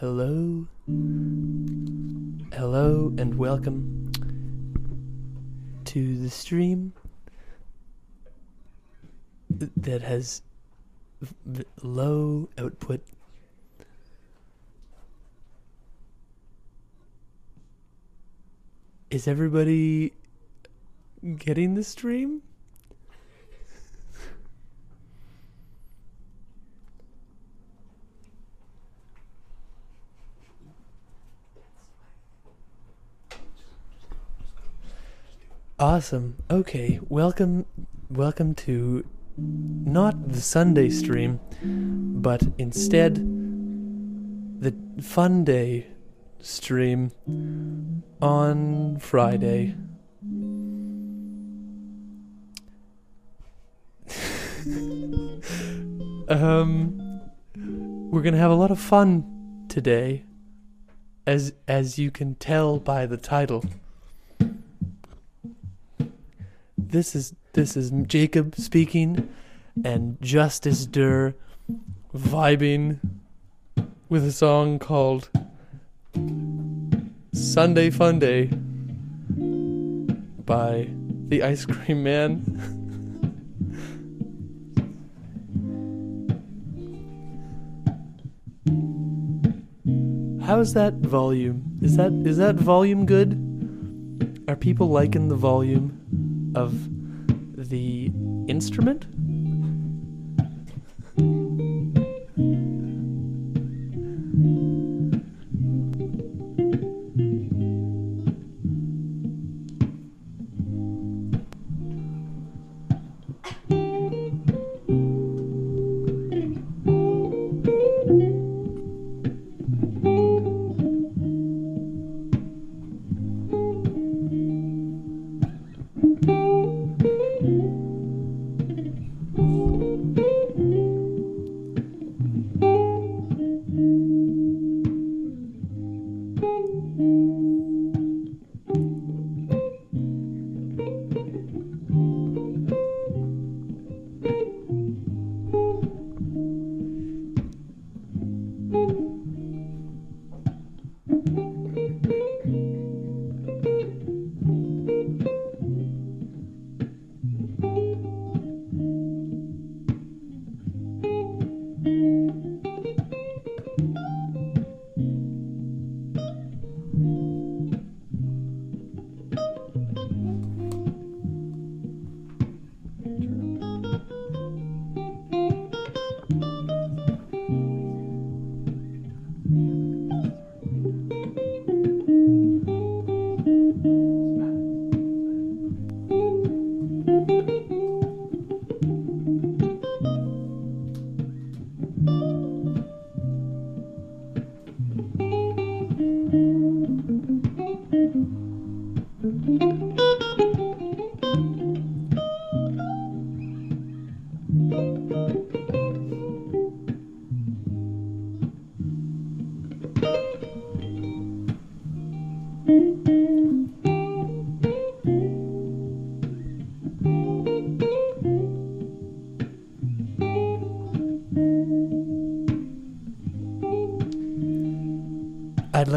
hello? Hello and welcome to the stream that has low output. Is everybody getting the stream? Awesome. Okay, welcome welcome to not the Sunday stream, but instead the Fun Day stream on Friday. um we're to have a lot of fun today as as you can tell by the title. This is this is Jacob speaking, and Justice Durr vibing with a song called Sunday Fun Day by the Ice Cream Man. How's that volume? Is that is that volume good? Are people liking the volume of the instrument?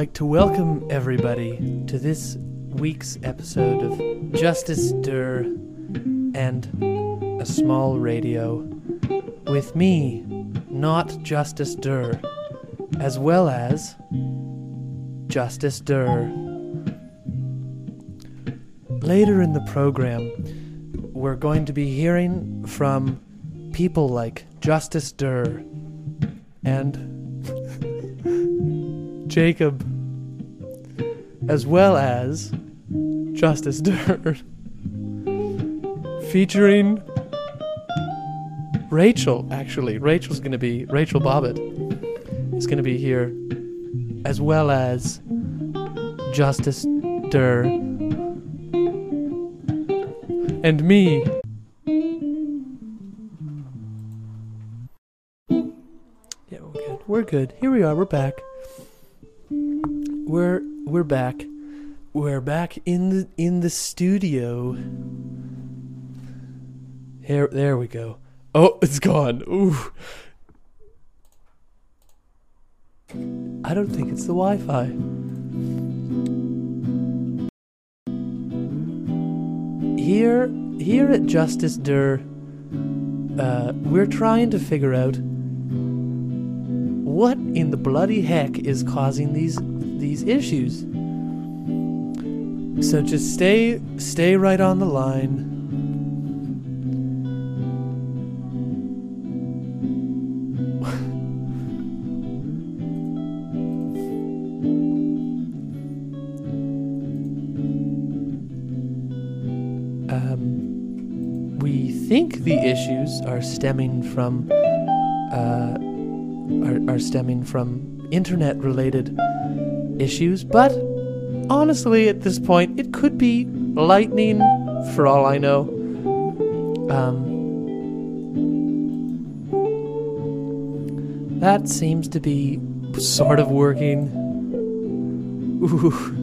Like to welcome everybody to this week's episode of Justice Dur and a Small Radio with me, not Justice Dur, as well as Justice Dur. Later in the program, we're going to be hearing from people like Justice Dur and Jacob, as well as Justice Dur, featuring Rachel. Actually, Rachel's to be Rachel Bobbitt is to be here, as well as Justice Dur and me. Yeah, we're good. We're good. Here we are. We're back. We're we're back. We're back in the in the studio. Here, there we go. Oh, it's gone. Ooh. I don't think it's the Wi-Fi. Here, here at Justice Dur, uh, we're trying to figure out what in the bloody heck is causing these these issues. So just stay stay right on the line. um, we think the issues are stemming from uh, are, are stemming from internet related issues, but honestly, at this point, it could be lightning for all I know. Um, that seems to be sort of working. Ooh.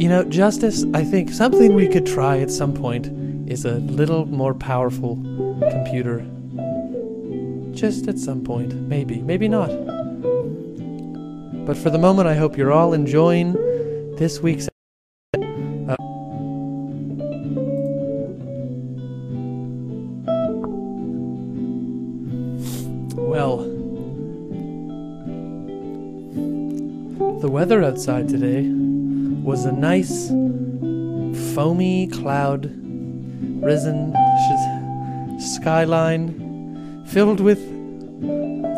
You know, Justice, I think something we could try at some point is a little more powerful computer. Just at some point. Maybe. Maybe not. But for the moment, I hope you're all enjoying this week's. Well, the weather outside today was a nice, foamy cloud risen skyline filled with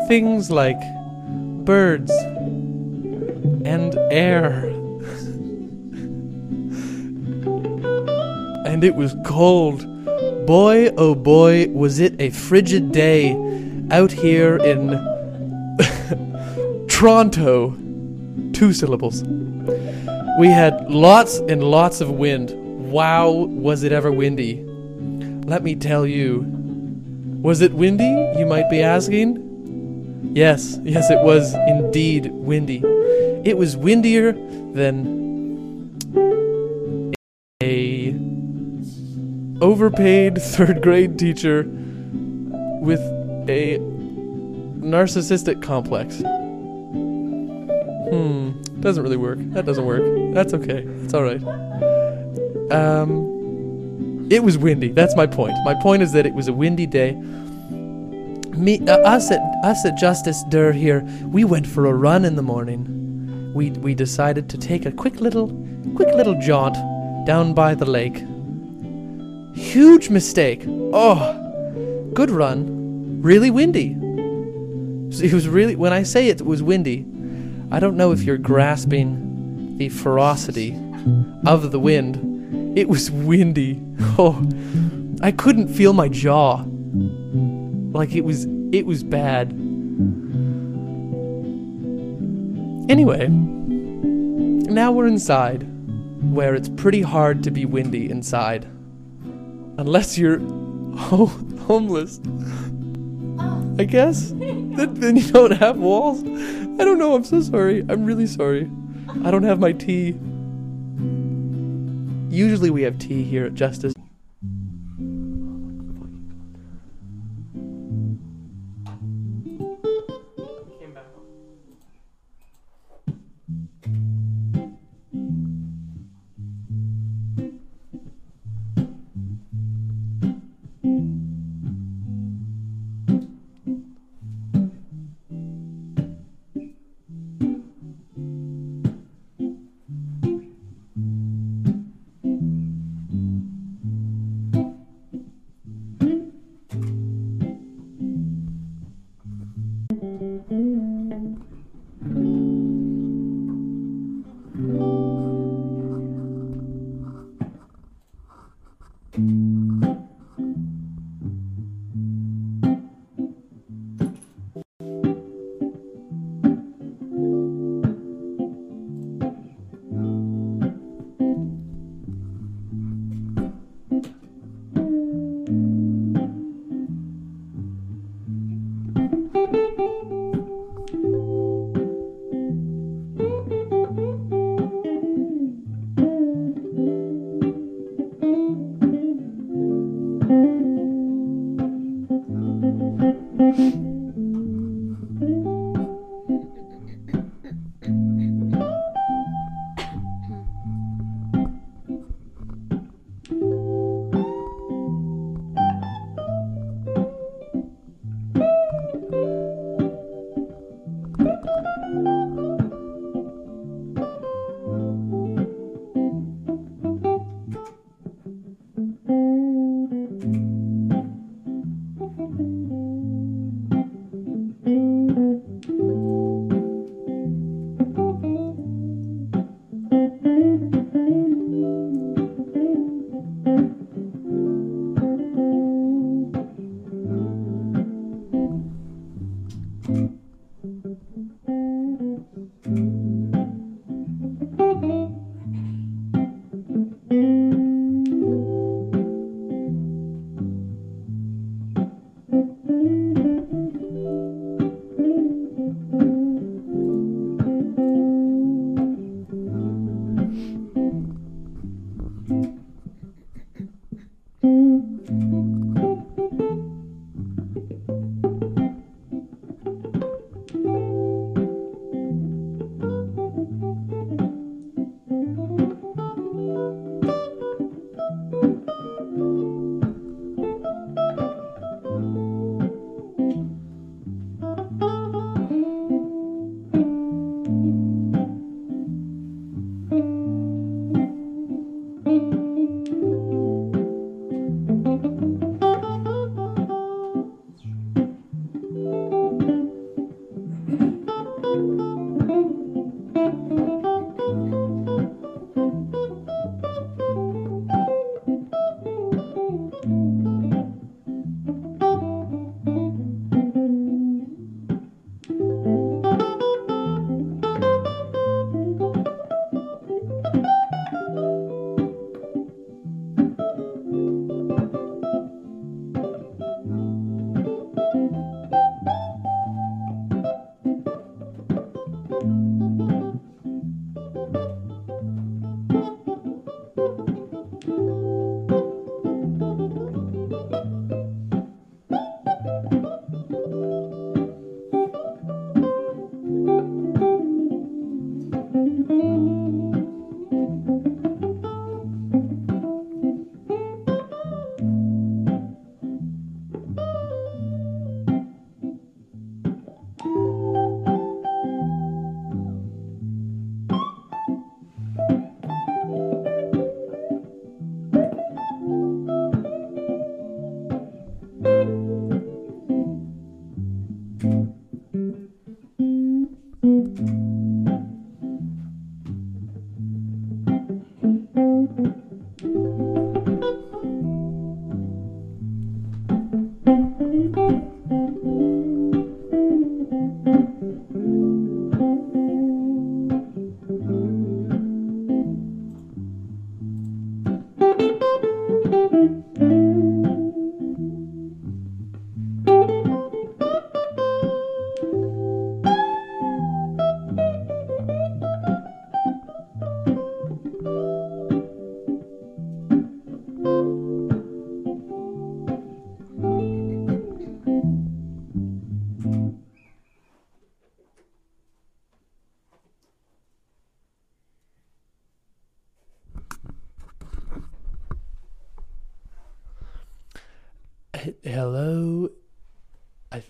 things like birds air. and it was cold. Boy, oh boy, was it a frigid day out here in Toronto. Two syllables. We had lots and lots of wind. Wow, was it ever windy? Let me tell you. Was it windy, you might be asking? Yes, yes, it was indeed windy. It was windier than a overpaid third grade teacher with a narcissistic complex. Hmm, doesn't really work. That doesn't work. That's okay. It's all right. Um, it was windy. That's my point. My point is that it was a windy day. Me, uh, us at us at Justice Dur here, we went for a run in the morning we we decided to take a quick little quick little jaunt down by the lake. Huge mistake. Oh, good run. Really windy. It was really when I say it was windy, I don't know if you're grasping the ferocity of the wind. It was windy. Oh, I couldn't feel my jaw. Like it was it was bad. Anyway, now we're inside, where it's pretty hard to be windy inside. Unless you're ho- homeless. I guess? then, then you don't have walls? I don't know, I'm so sorry. I'm really sorry. I don't have my tea. Usually we have tea here at Justice.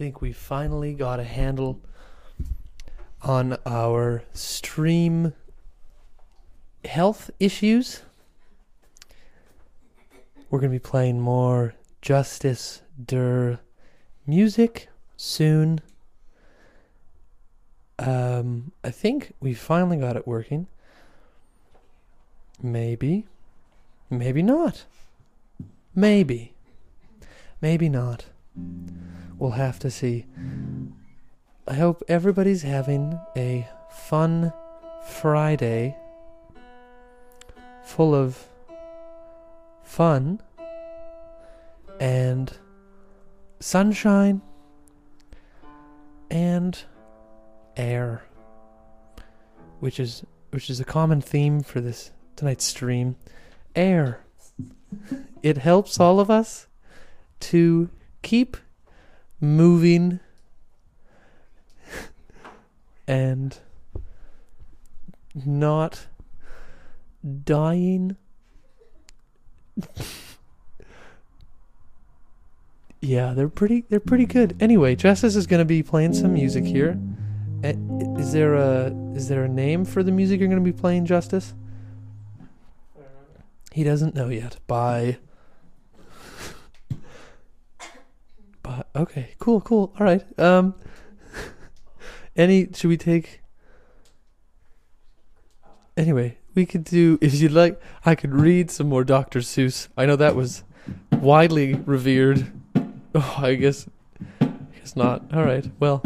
Think we finally got a handle on our stream health issues. We're going to be playing more Justice Der music soon. Um, I think we finally got it working. Maybe. Maybe not. Maybe. Maybe not. We'll have to see. I hope everybody's having a fun Friday full of fun and sunshine and air which is which is a common theme for this tonight's stream air it helps all of us to keep moving and not dying. yeah, they're pretty they're pretty good. Anyway, Justice is going to be playing some music here eh, there a is there a name for the music you're going to be playing, Justice? He doesn't know yet. Bye. Okay, cool, cool. All right. Um any should we take Anyway, we could do if you'd like I could read some more Dr. Seuss. I know that was widely revered. Oh, I guess I guess not. All right. Well,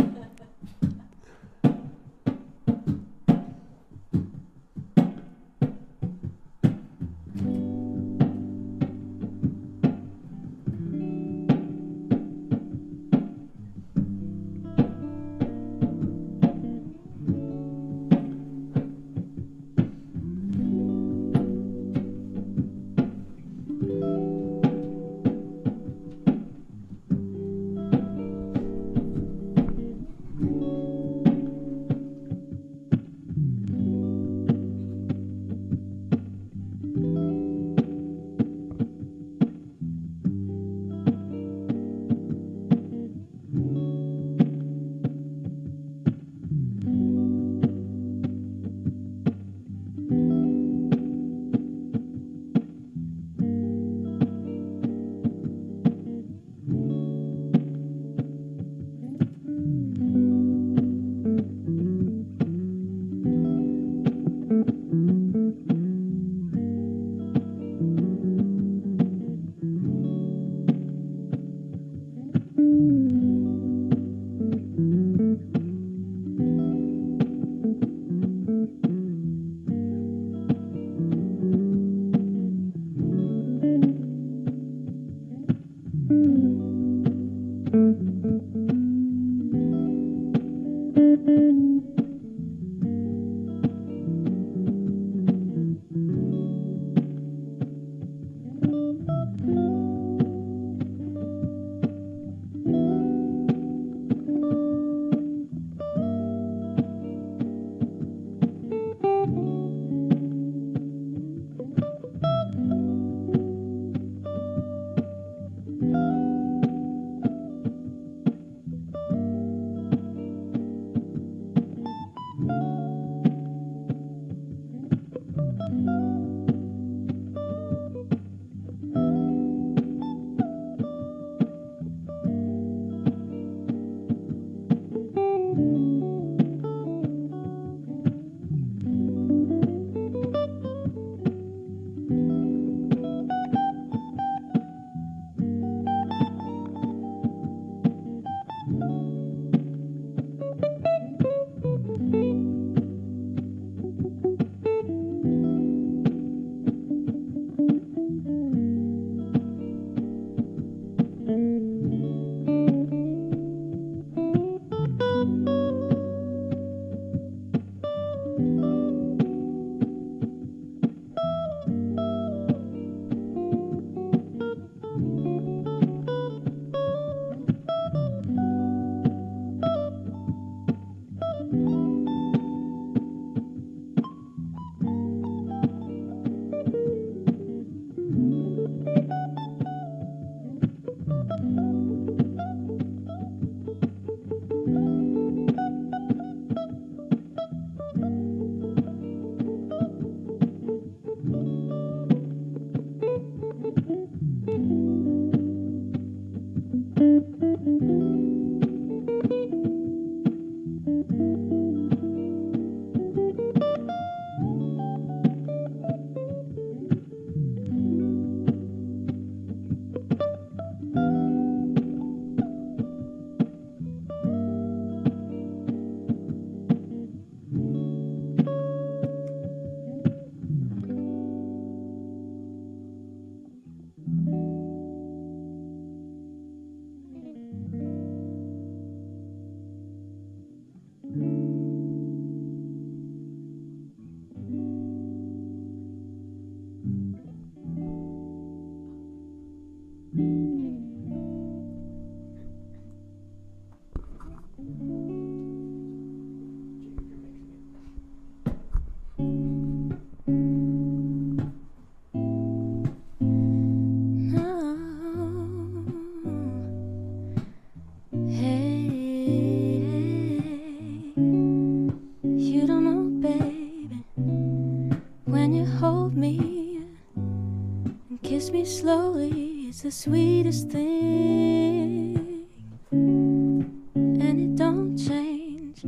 the sweetest thing. And it don't change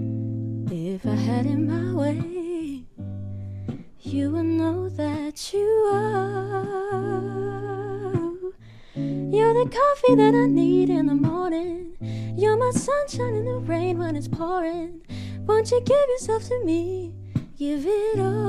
if I had it my way. You will know that you are. You're the coffee that I need in the morning. You're my sunshine in the rain when it's pouring. Won't you give yourself to me? Give it all.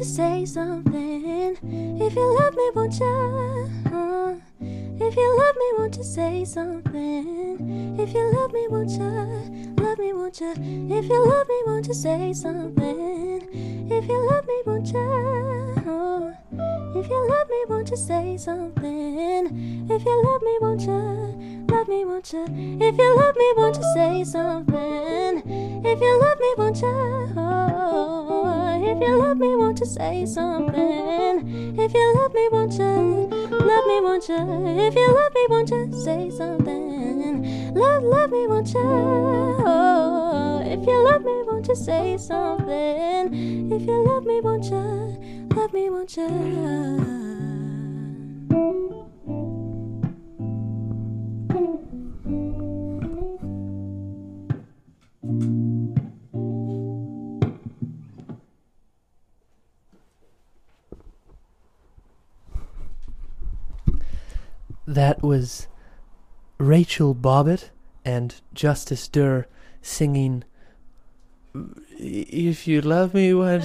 You say something? If you love me, won't you say something? If you love me, won't you? Love me, won't you? If you love me, won't you say something? If you love me, won't you? Uh, if you love me, won't you say something? If you love me, won't you? Love me, won't you? If you love me, won't you say something? If you love me, won't you? Oh, if you love me, won't you say something? If you love me, won't you? Love me, won't you? If you love me, won't you say something? Love, love me, won't you? Oh, if you love me, won't you say something? If you love me, won't you? Love me, won't you? That was Rachel Bobbitt and Justice Durr singing If You Love Me, What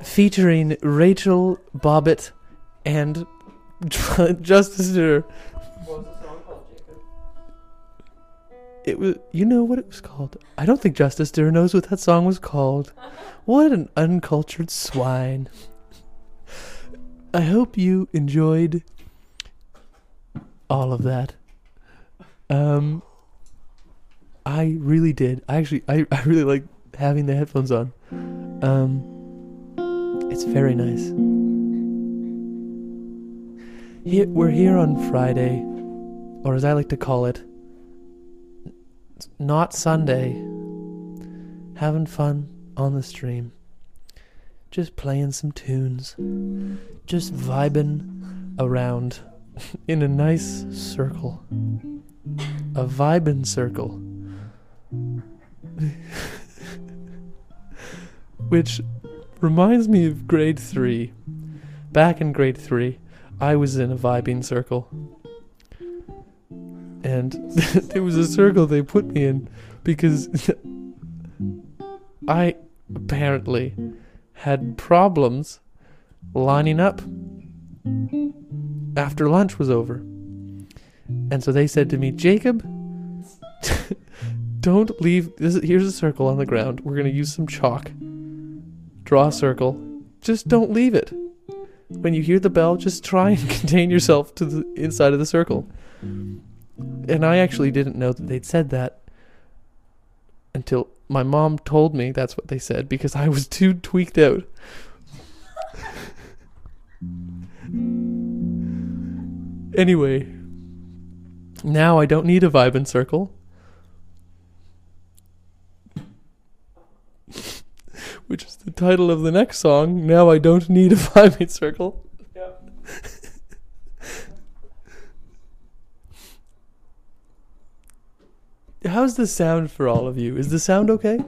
featuring Rachel Bobbitt and Justice Durr. It was. You know what it was called? I don't think Justice Durr knows what that song was called. What an uncultured swine. I hope you enjoyed all of that. Um, I really did. I actually, I, I really like having the headphones on. Um, it's very nice. Here, we're here on Friday, or as I like to call it, not Sunday. Having fun on the stream. Just playing some tunes. Just vibing around in a nice circle. A vibing circle. Which reminds me of grade three. Back in grade three, I was in a vibing circle. And it was a circle they put me in because I apparently had problems lining up after lunch was over. And so they said to me, Jacob, don't leave. This, here's a circle on the ground. We're going to use some chalk. Draw a circle. Just don't leave it. When you hear the bell, just try and contain yourself to the inside of the circle. And I actually didn't know that they'd said that until my mom told me that's what they said because I was too tweaked out. anyway, now I don't need a vibing circle. Which is the title of the next song. Now I don't need a vibing circle. How's the sound for all of you? Is the sound okay?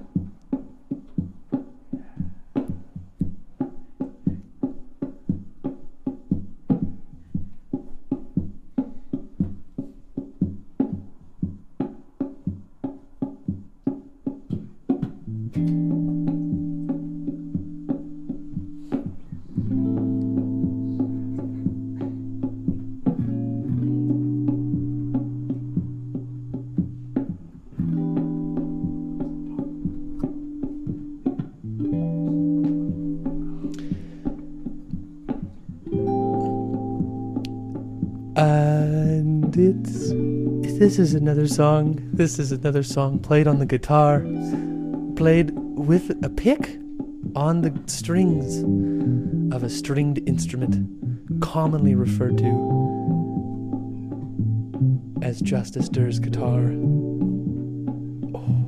This is another song. This is another song played on the guitar, played with a pick on the strings of a stringed instrument, commonly referred to as Justice Durr's guitar. Oh.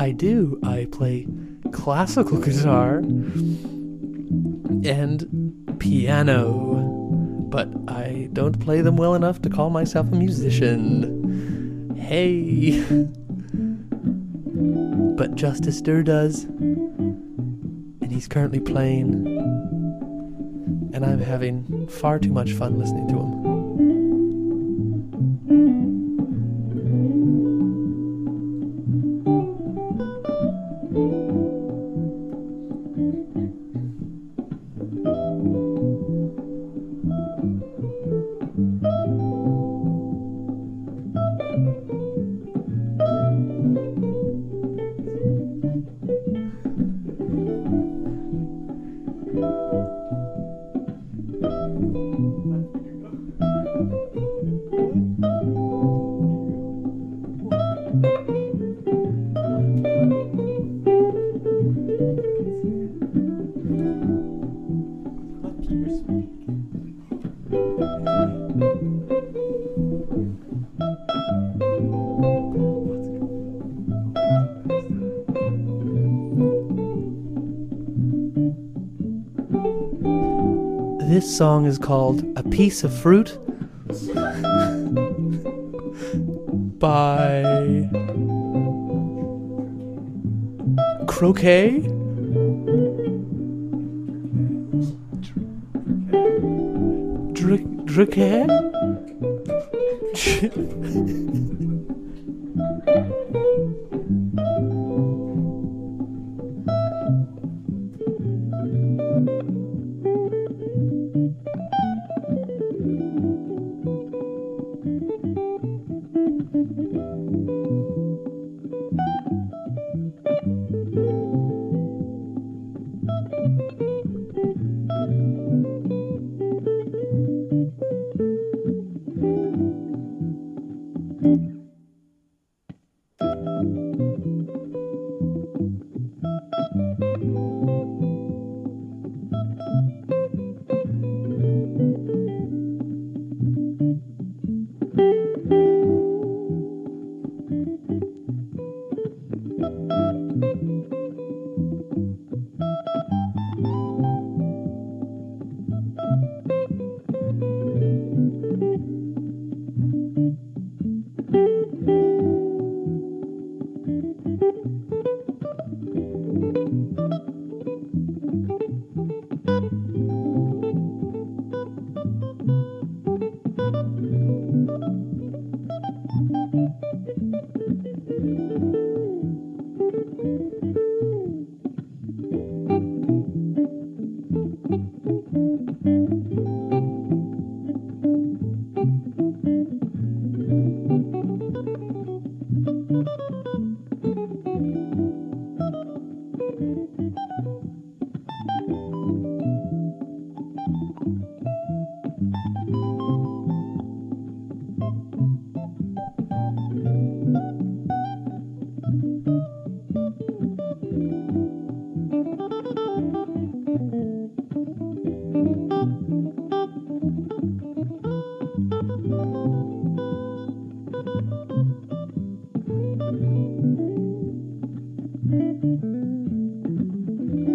I do. I play classical guitar and piano, but I don't play them well enough to call myself a musician. Hey! but Justice Durr does, and he's currently playing, and I'm having far too much fun listening to him. This song is called A Piece of Fruit by Croquet. Dr- Driquet?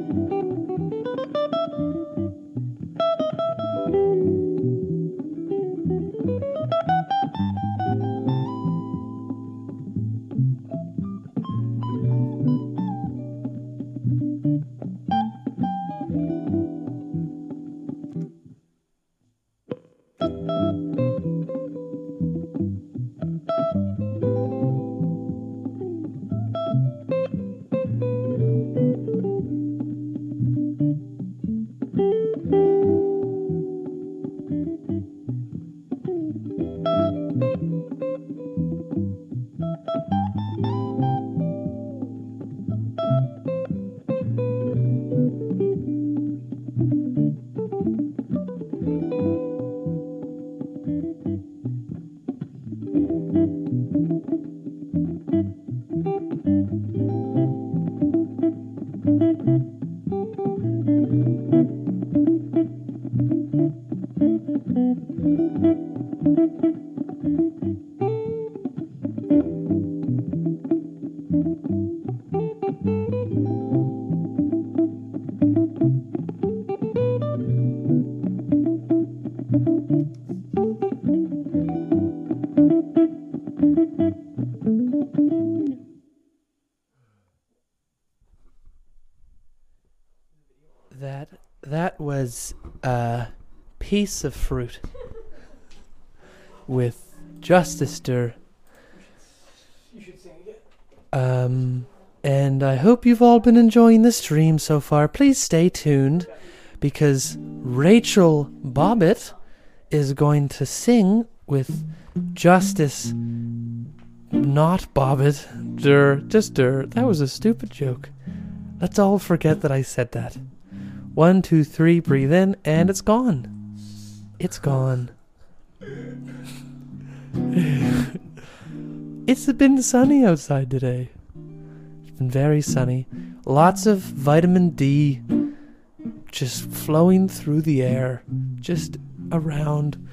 That of fruit with Justice Dur. Um, and I hope you've all been enjoying the stream so far. Please stay tuned because Rachel Bobbitt is going to sing with Justice not Bobbitt. Dur, just Dur. That was a stupid joke. Let's all forget that I said that. One, two, three, breathe in, and it's gone. It's gone. it's been sunny outside today. It's been very sunny. Lots of vitamin D just flowing through the air, just around.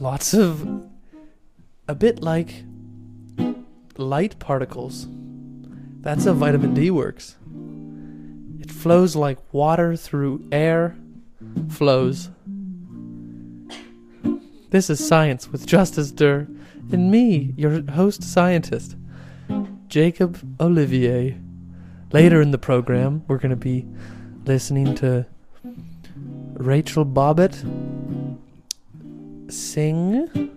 Lots of. a bit like light particles. That's how vitamin D works. It flows like water through air flows. This is Science with Justice Dur and me, your host scientist, Jacob Olivier. Later in the program, we're going to be listening to Rachel Bobbitt sing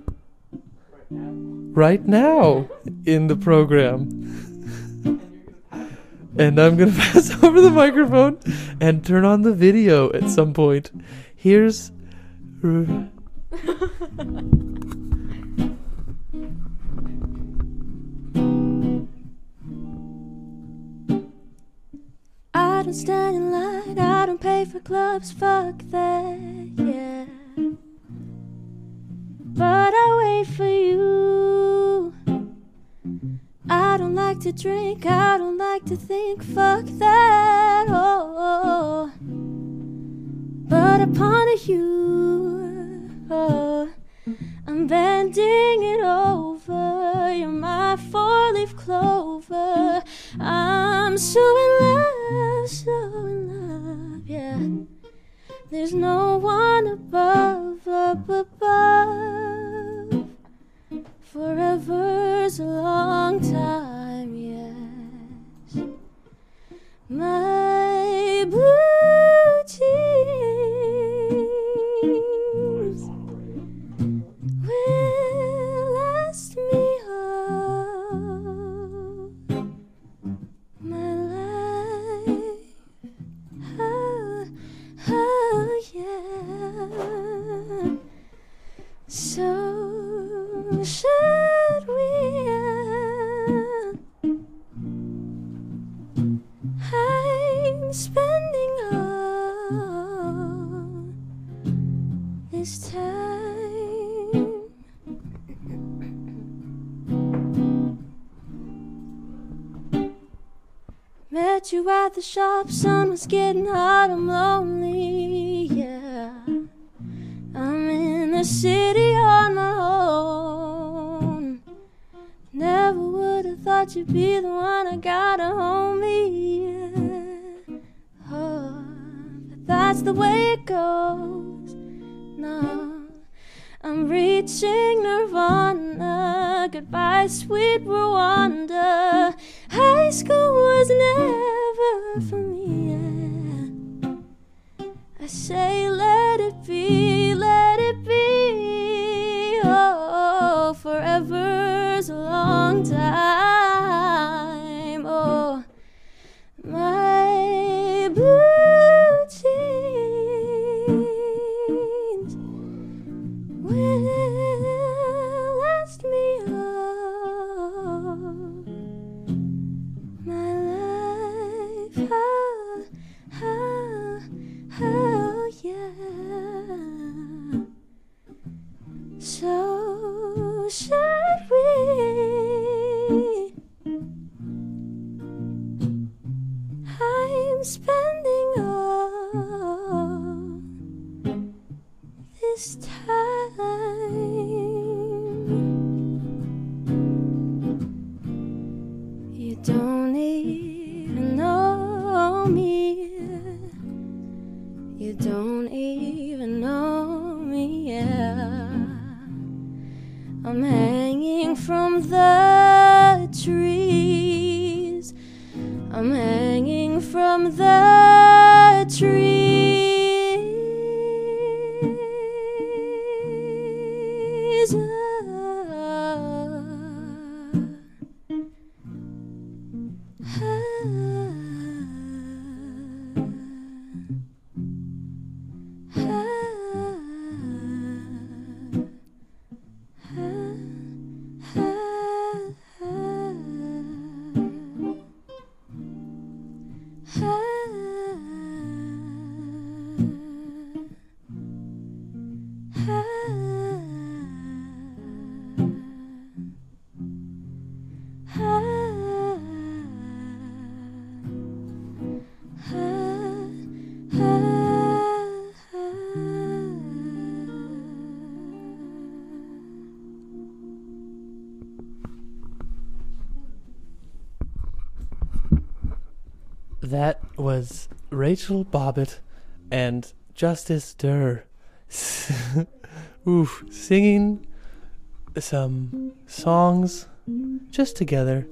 right now in the program. And I'm going to pass over the microphone and turn on the video at some point. Here's. I don't stand in line, I don't pay for clubs, fuck that, yeah. But I wait for you. I don't like to drink, I don't like to think, fuck that, oh. But upon you, oh, I'm bending it over. You're my four leaf clover. I'm so in love, so in love, yeah. There's no one above, up above. Forever's a long time, yes. My blue jeans will shop, sun was getting hot, I'm lonely, was Rachel Bobbitt and Justice Durr. Oof, singing some songs just together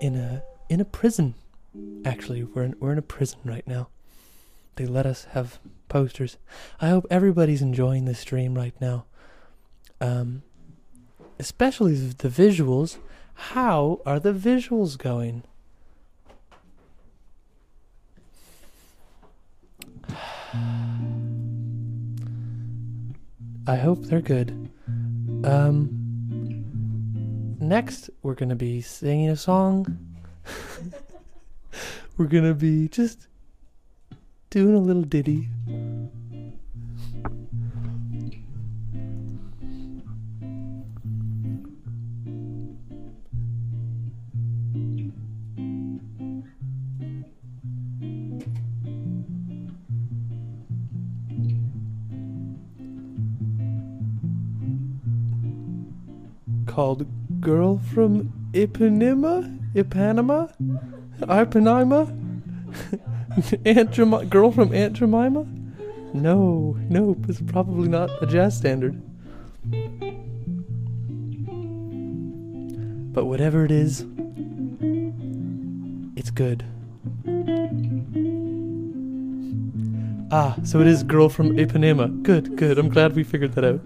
in a in a prison. Actually, we're in, we're in a prison right now. They let us have posters. I hope everybody's enjoying this stream right now. Um, especially the visuals. How are the visuals going? I hope they're good. Um, next, we're gonna be singing a song. we're gonna be just doing a little ditty. Called Girl from Ipanema? Ipanema? Ipanema? Aunt Jemima, Girl from Aunt Jemima? No, nope, it's probably not a jazz standard. But whatever it is, it's good. Ah, so it is Girl from Ipanema. Good, good. I'm glad we figured that out.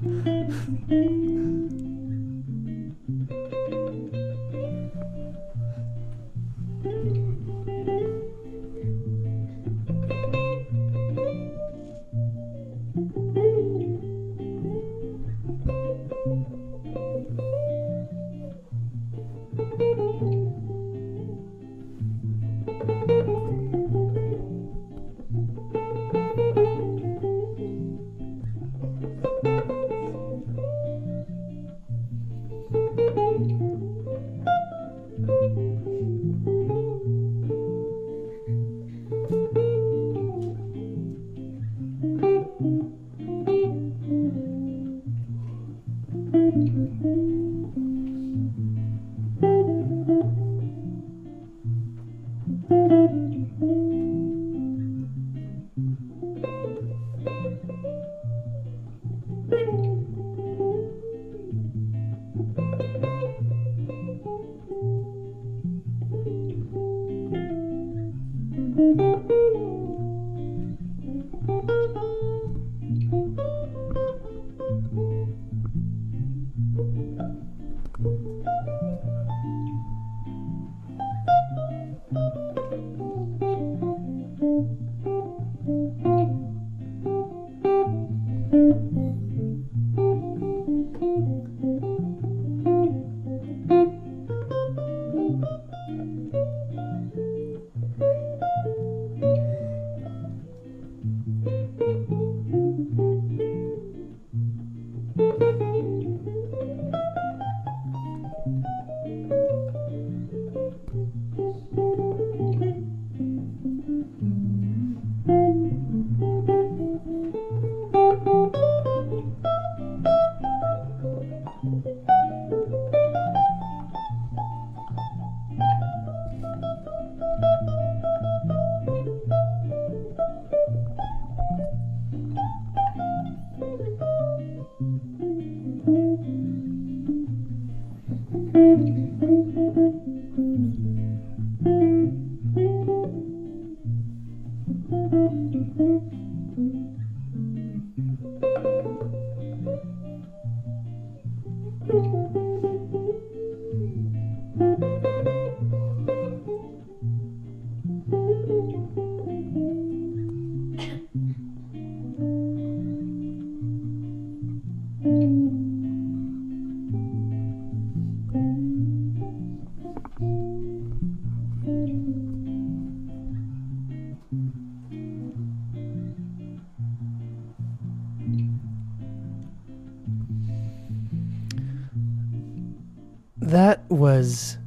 Was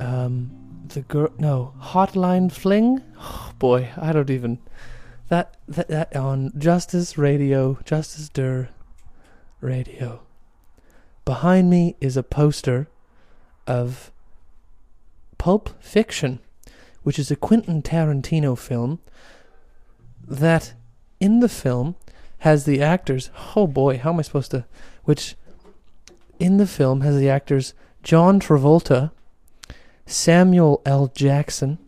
um the girl no, Hotline Fling? Oh boy, I don't even that that, that on Justice Radio, Justice Dur Radio. Behind me is a poster of Pulp Fiction, which is a Quentin Tarantino film that in the film has the actors oh boy, how am I supposed to which in the film has the actors John Travolta, Samuel L. Jackson,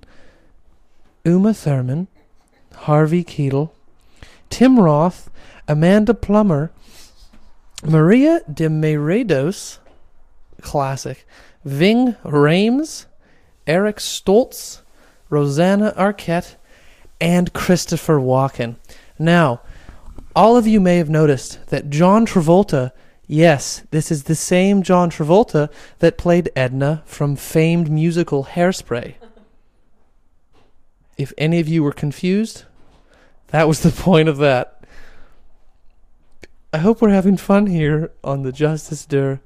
Uma Thurman, Harvey Keitel, Tim Roth, Amanda Plummer, Maria de Medeiros, classic, Ving Rhames, Eric Stoltz, Rosanna Arquette, and Christopher Walken. Now, all of you may have noticed that John Travolta, yes, this is the same John Travolta that played Edna from famed musical Hairspray. If any of you were confused, that was the point of that. I hope we're having fun here on the Justice Der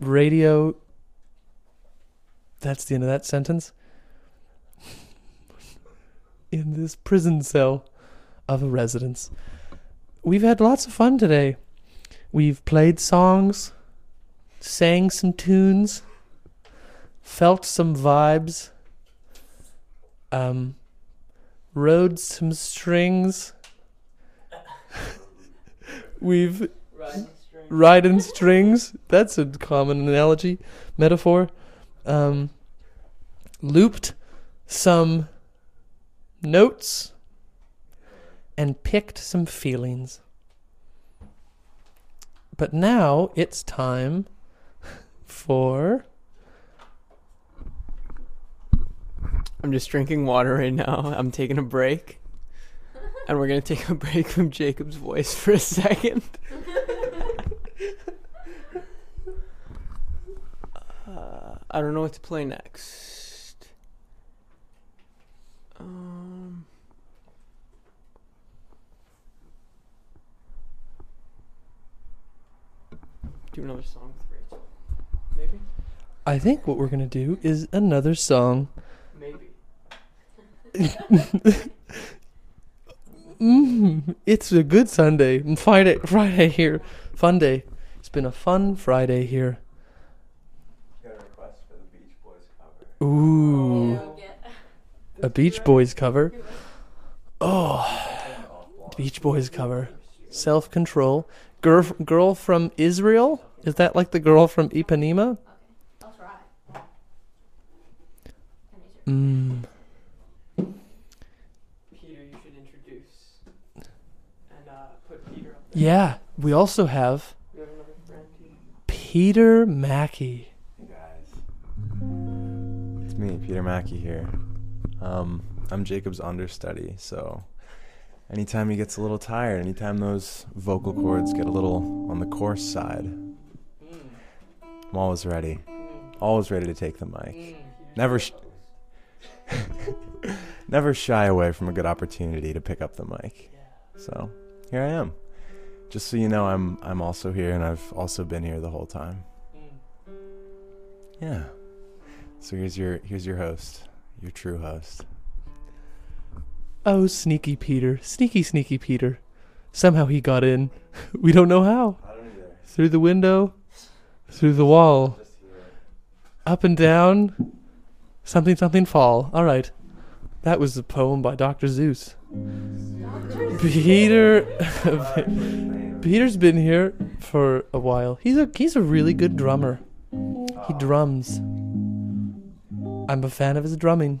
radio. That's the end of that sentence. In this prison cell of a residence. We've had lots of fun today. We've played songs, sang some tunes, felt some vibes, um, rode some strings. We've riding strings. That's a common analogy, metaphor. Um, looped some notes and picked some feelings. But now it's time for. I'm just drinking water right now. I'm taking a break. And we're going to take a break from Jacob's voice for a second. uh, I don't know what to play next. Um, do another song with Rachel. Maybe? I think what we're going to do is another song. Maybe. Mm, it's a good Sunday. Friday, Friday here. Fun day. It's been a fun Friday here. Ooh. A Beach Boys cover. Oh. Beach Boys cover. Self control. Girl, girl from Israel? Is that like the girl from Ipanema? I'll try. Mm. Peter, you should introduce. And uh, put Peter up Yeah. We also have We have another friend here. Peter Mackey. Hey guys. It's me, Peter Mackey here. Um, I'm Jacob's understudy, so anytime he gets a little tired, anytime those vocal cords get a little on the coarse side, I'm always ready. Always ready to take the mic. Never sh- Never shy away from a good opportunity to pick up the mic. So, here I am. Just so you know, I'm I'm also here and I've also been here the whole time. Yeah. So here's your here's your host, your true host. Oh, sneaky Peter. Sneaky, sneaky Peter. Somehow he got in. We don't know how. I don't either. Through the window, through the wall, up and down, something, something fall. All right. That was a poem by Dr. Seuss. Peter. Peter's been here for a while. He's a he's a really good drummer. He ah. drums. I'm a fan of his drumming.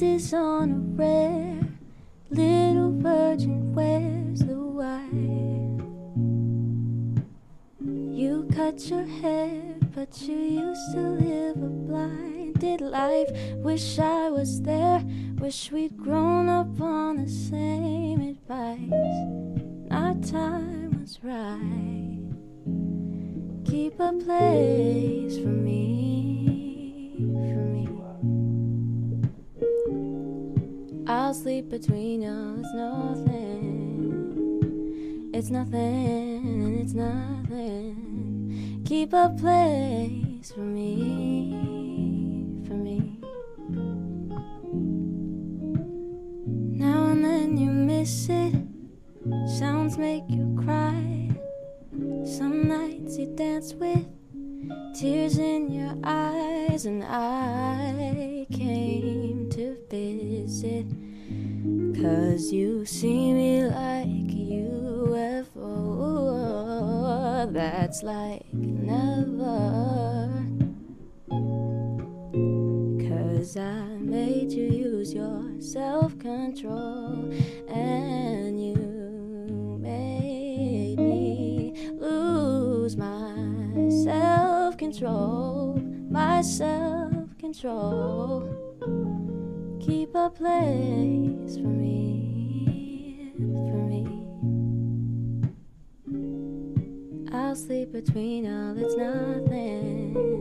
Noses on a rare control. Keep a place for me, for me. I'll sleep between all that's nothing.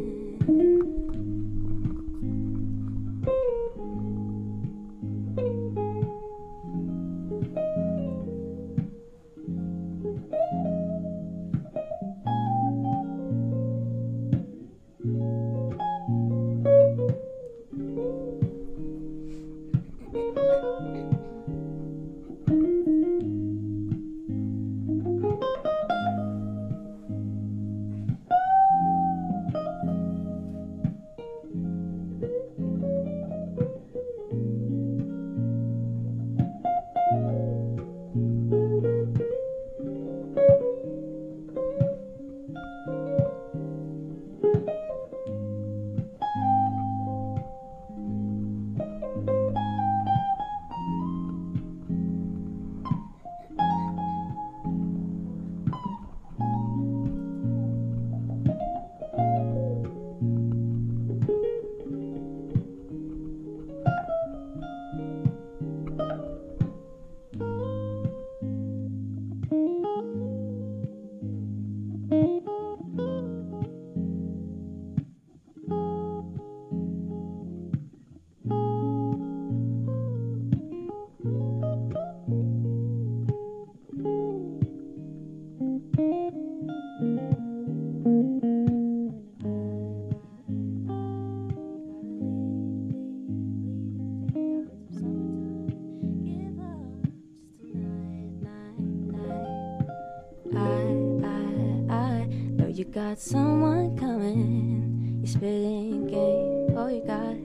You got someone coming. You're spitting game. Oh, you got.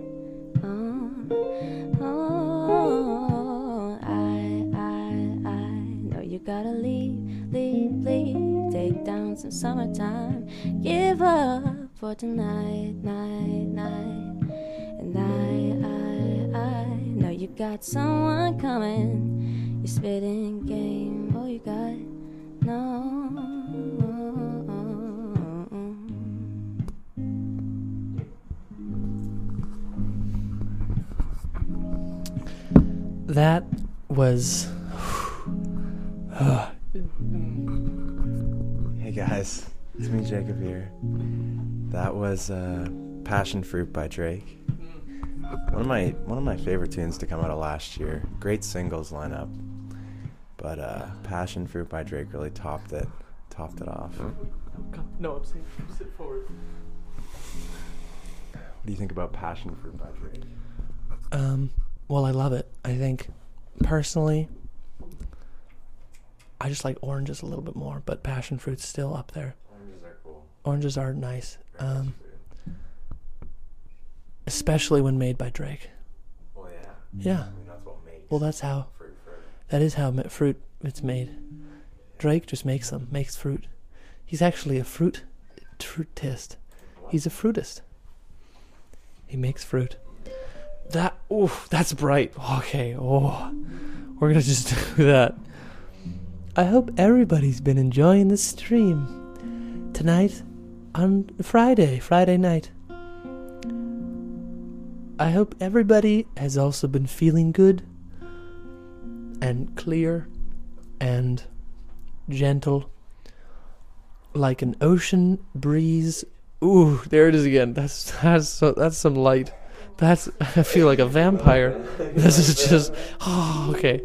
Oh, oh, I, I, I know you gotta leave, leave, leave. Take down some summertime. Give up for tonight, night, night. And I, I, I know you got someone coming. You're spitting game. Oh, you got. No. That was. Hey guys, it's me, Jacob here. That was uh, "Passion Fruit" by Drake. One of my one of my favorite tunes to come out of last year. Great singles lineup, but uh, "Passion Fruit" by Drake really topped it. Topped it off. No, I'm saying sit forward. What do you think about "Passion Fruit" by Drake? Um, well, I love it. I think personally, I just like oranges a little bit more, but passion fruit's still up there. Oranges are cool. Oranges are nice, um, especially when made by Drake. Well, yeah. Yeah. I mean, that's what makes Well, that's how fruit fruit. that is how fruit it's made. Drake just makes them, makes fruit. He's actually a fruit fruitist. He's a fruitist. He makes fruit. That oh, that's bright. Okay, oh, we're gonna just do that. I hope everybody's been enjoying the stream tonight on Friday, Friday night. I hope everybody has also been feeling good and clear and gentle like an ocean breeze. Ooh, there it is again. That's that's so, that's some light. That's I feel like a vampire. This is just oh okay.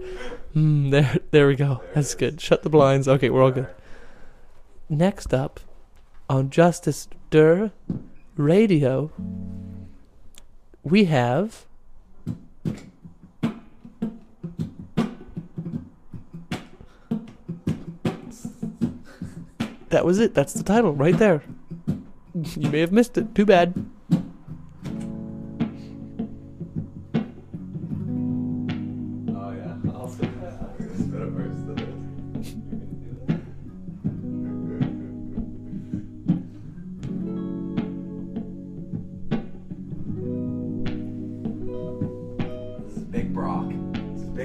Mm, there there we go. That's good. Shut the blinds. Okay, we're all good. Next up on Justice Dur Radio we have That was it. That's the title right there. You may have missed it. Too bad.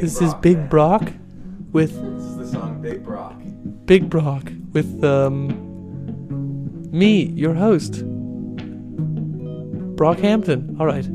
This is Big man. Brock with This is the song Big Brock. Big Brock with um me, your host. Brockhampton. All right.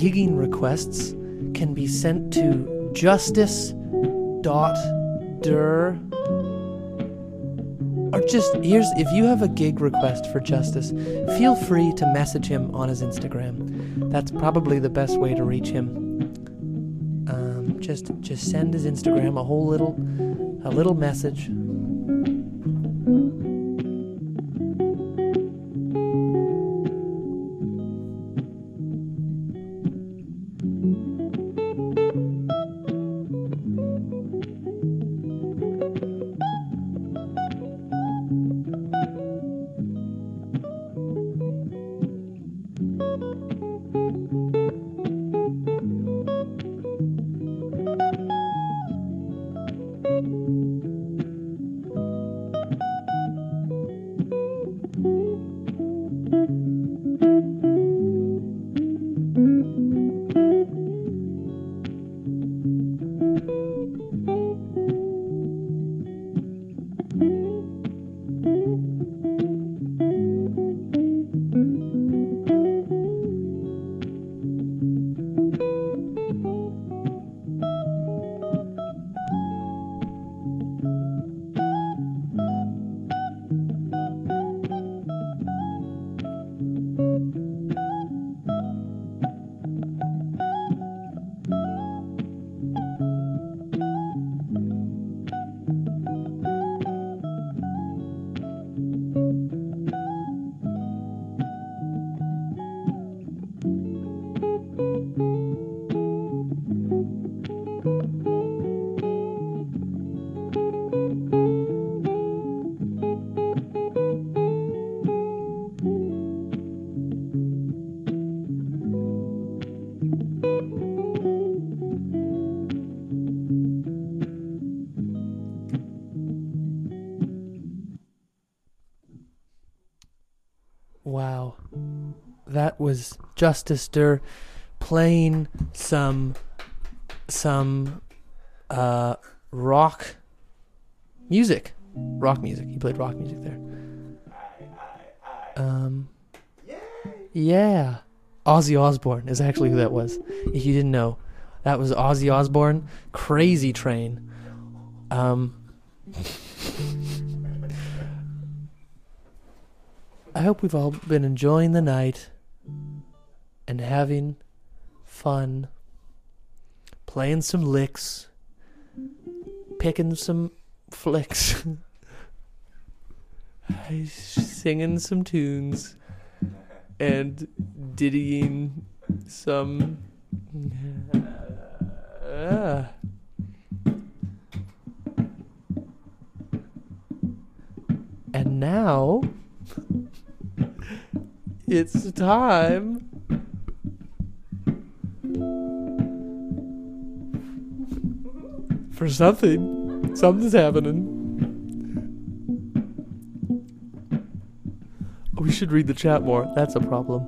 Gigging requests can be sent to justice dot dur or just here's if you have a gig request for justice feel free to message him on his instagram. That's probably the best way to reach him. Um, just just send his instagram a whole little a little message Dur playing some some uh rock music. Rock music. He played rock music there. Um, yeah. Ozzy Osbourne is actually who that was. If you didn't know, that was Ozzy Osbourne. Crazy Train. Um, I hope we've all been enjoying the night and having fun, playing some licks, picking some flicks, singing some tunes, and diddying some. Uh, and now it's time for something. Something's happening. Oh, we should read the chat more. That's a problem.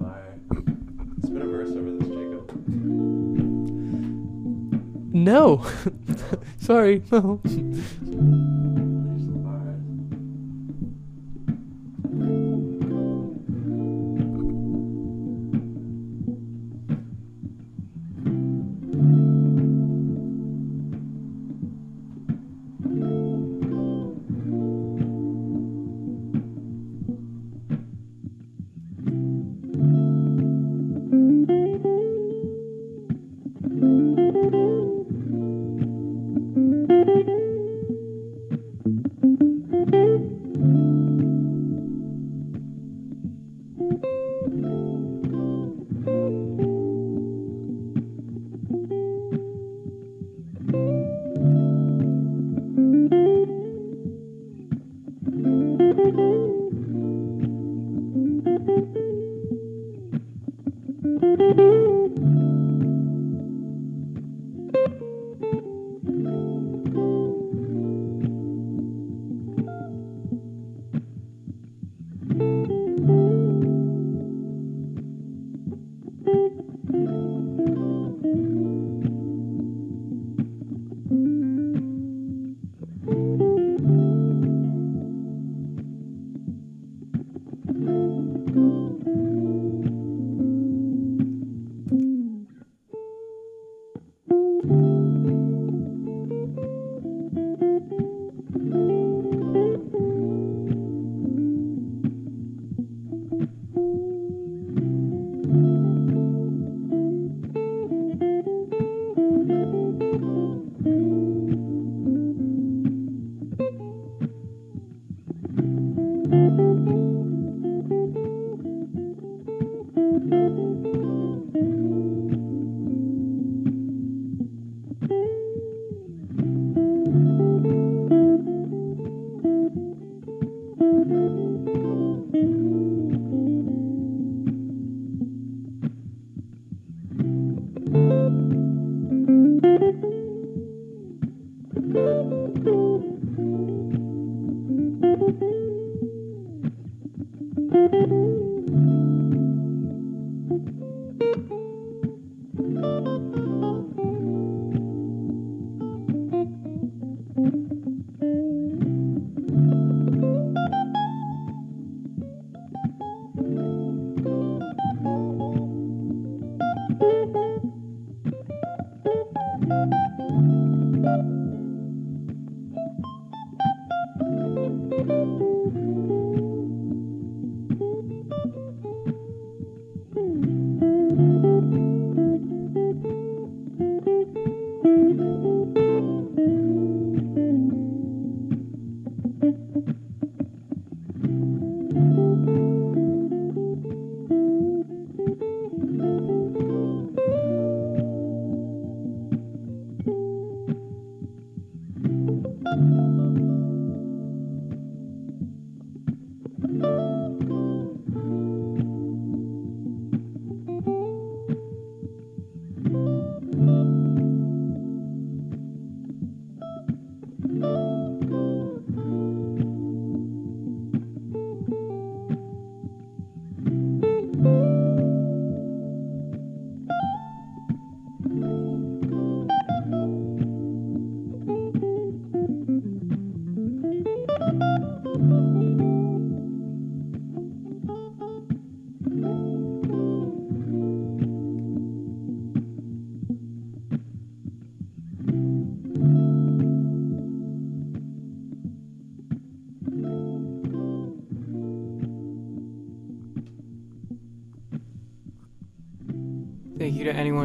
Fire. A verse over this, Jacob. No. Sorry. No.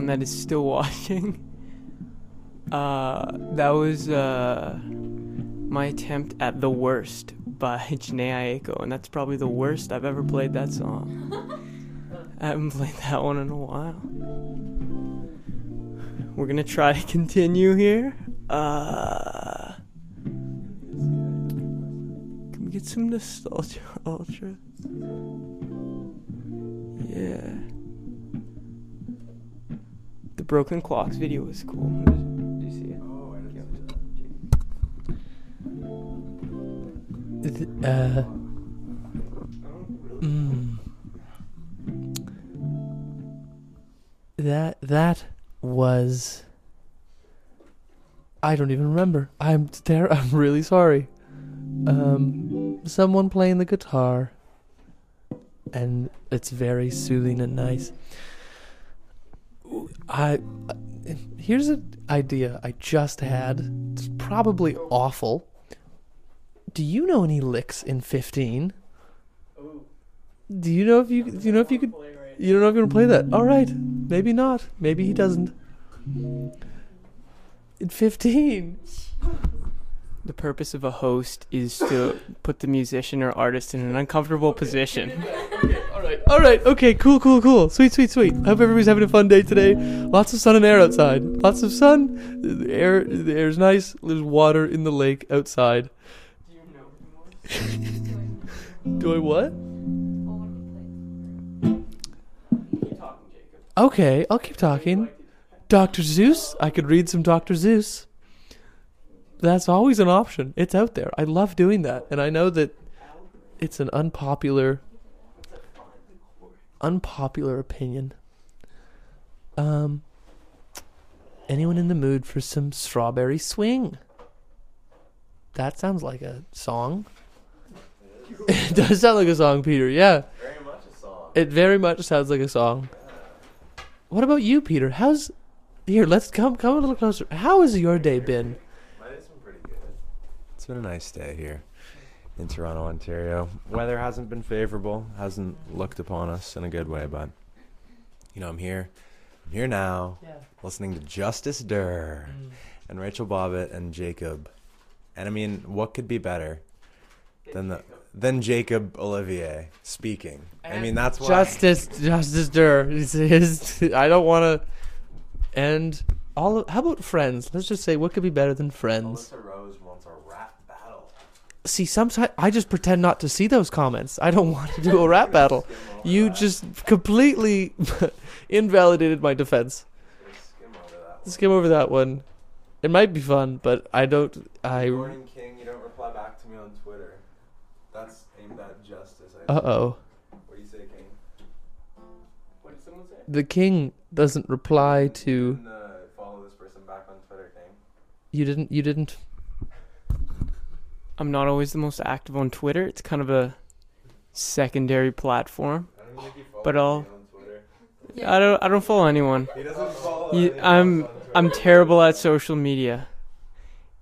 anyone that is still watching. Uh, that was uh, my attempt at The Worst by Jhené Aiko, and that's probably the worst I've ever played that song. I haven't played that one in a while. We're gonna try to continue here. Uh, can we get some nostalgia ultra? Broken Clocks video was cool. Did you see it? Uh, mm. That that was. I don't even remember. I'm there. I'm really sorry. Um, someone playing the guitar, and it's very soothing and nice. I here's an idea I just had. It's probably awful. Do you know any licks in 15? Do you know if you do you know if you could you don't know if you're gonna play that? All right, maybe not. Maybe he doesn't. In 15. The purpose of a host is to put the musician or artist in an uncomfortable position. All right, all right, okay, cool, cool, cool. Sweet, sweet, sweet. I hope everybody's having a fun day today. Lots of sun and air outside. Lots of sun. The air, the air's nice. There's water in the lake outside. Do I what? Okay, I'll keep talking. Dr. Seuss. I could read some Dr. Seuss. That's always an option. It's out there. I love doing that. And I know that it's an unpopular unpopular opinion. Um anyone in the mood for some strawberry swing? That sounds like a song. it does sound like a song, Peter. Yeah. Very much a song. It very much sounds like a song. What about you, Peter? How's here? Let's come come a little closer. How has your day been? My day's been pretty good. It's been a nice day here in Toronto, Ontario. Weather hasn't been favorable, hasn't looked upon us in a good way, but you know, I'm here. I'm here now, Yeah. listening to Justice Durr mm. and Rachel Bobbitt and Jacob. And I mean, what could be better than the than Jacob Olivier speaking? I mean, that's why Justice Justice Durr. Is his, I don't want to end all. Of, how about Friends? Let's just say what could be better than Friends. Alyssa Rose wants a rap battle. See, sometimes I just pretend not to see those comments. I don't want to do a rap battle. You just completely invalidated my defense. Skim over that. Skim over that one. It might be fun, but I don't. I. Morning King, you don't reply back to me on Twitter. That's aimed at justice. I Uh oh. What do you say, King? What did someone say? The king doesn't reply You to. can, uh, follow this person back on Twitter, King. You didn't. You didn't. I'm not always the most active on Twitter. It's kind of a secondary platform. I don't think you follow But I'll- me on Twitter. I don't I don't follow anyone. He doesn't follow You, anyone I'm. On I'm terrible at social media.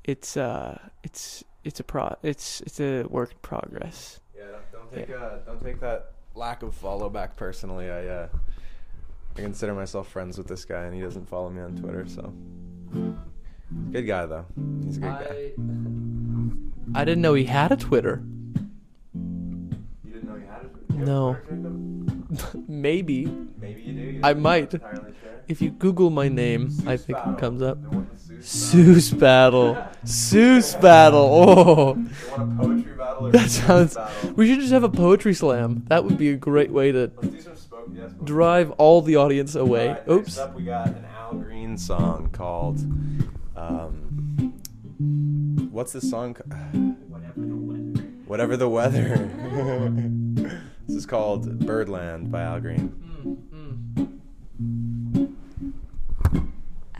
It's uh it's it's a pro it's it's a work in progress. Yeah, don't, don't take uh, don't take that lack of follow back personally. I uh, I consider myself friends with this guy, and he doesn't follow me on Twitter. So, good guy though. He's a good guy. I didn't know he had a Twitter. You didn't know he had it? No. Maybe Maybe you do. You're I might. sure. if you Google my name, I think battle. it comes up. Seuss Seuss battle. Seuss battle. Oh, battle. Want a poetry battle. Or That sounds- Battle. we should just have a poetry slam. That would be a great way to Let's do some spoke. Yeah, drive all the audience away. Alright, Oops. Next up, we got an Al Green song called. Um, what's the song? Whatever the weather. this is called Birdland by Al Green. Mm, mm.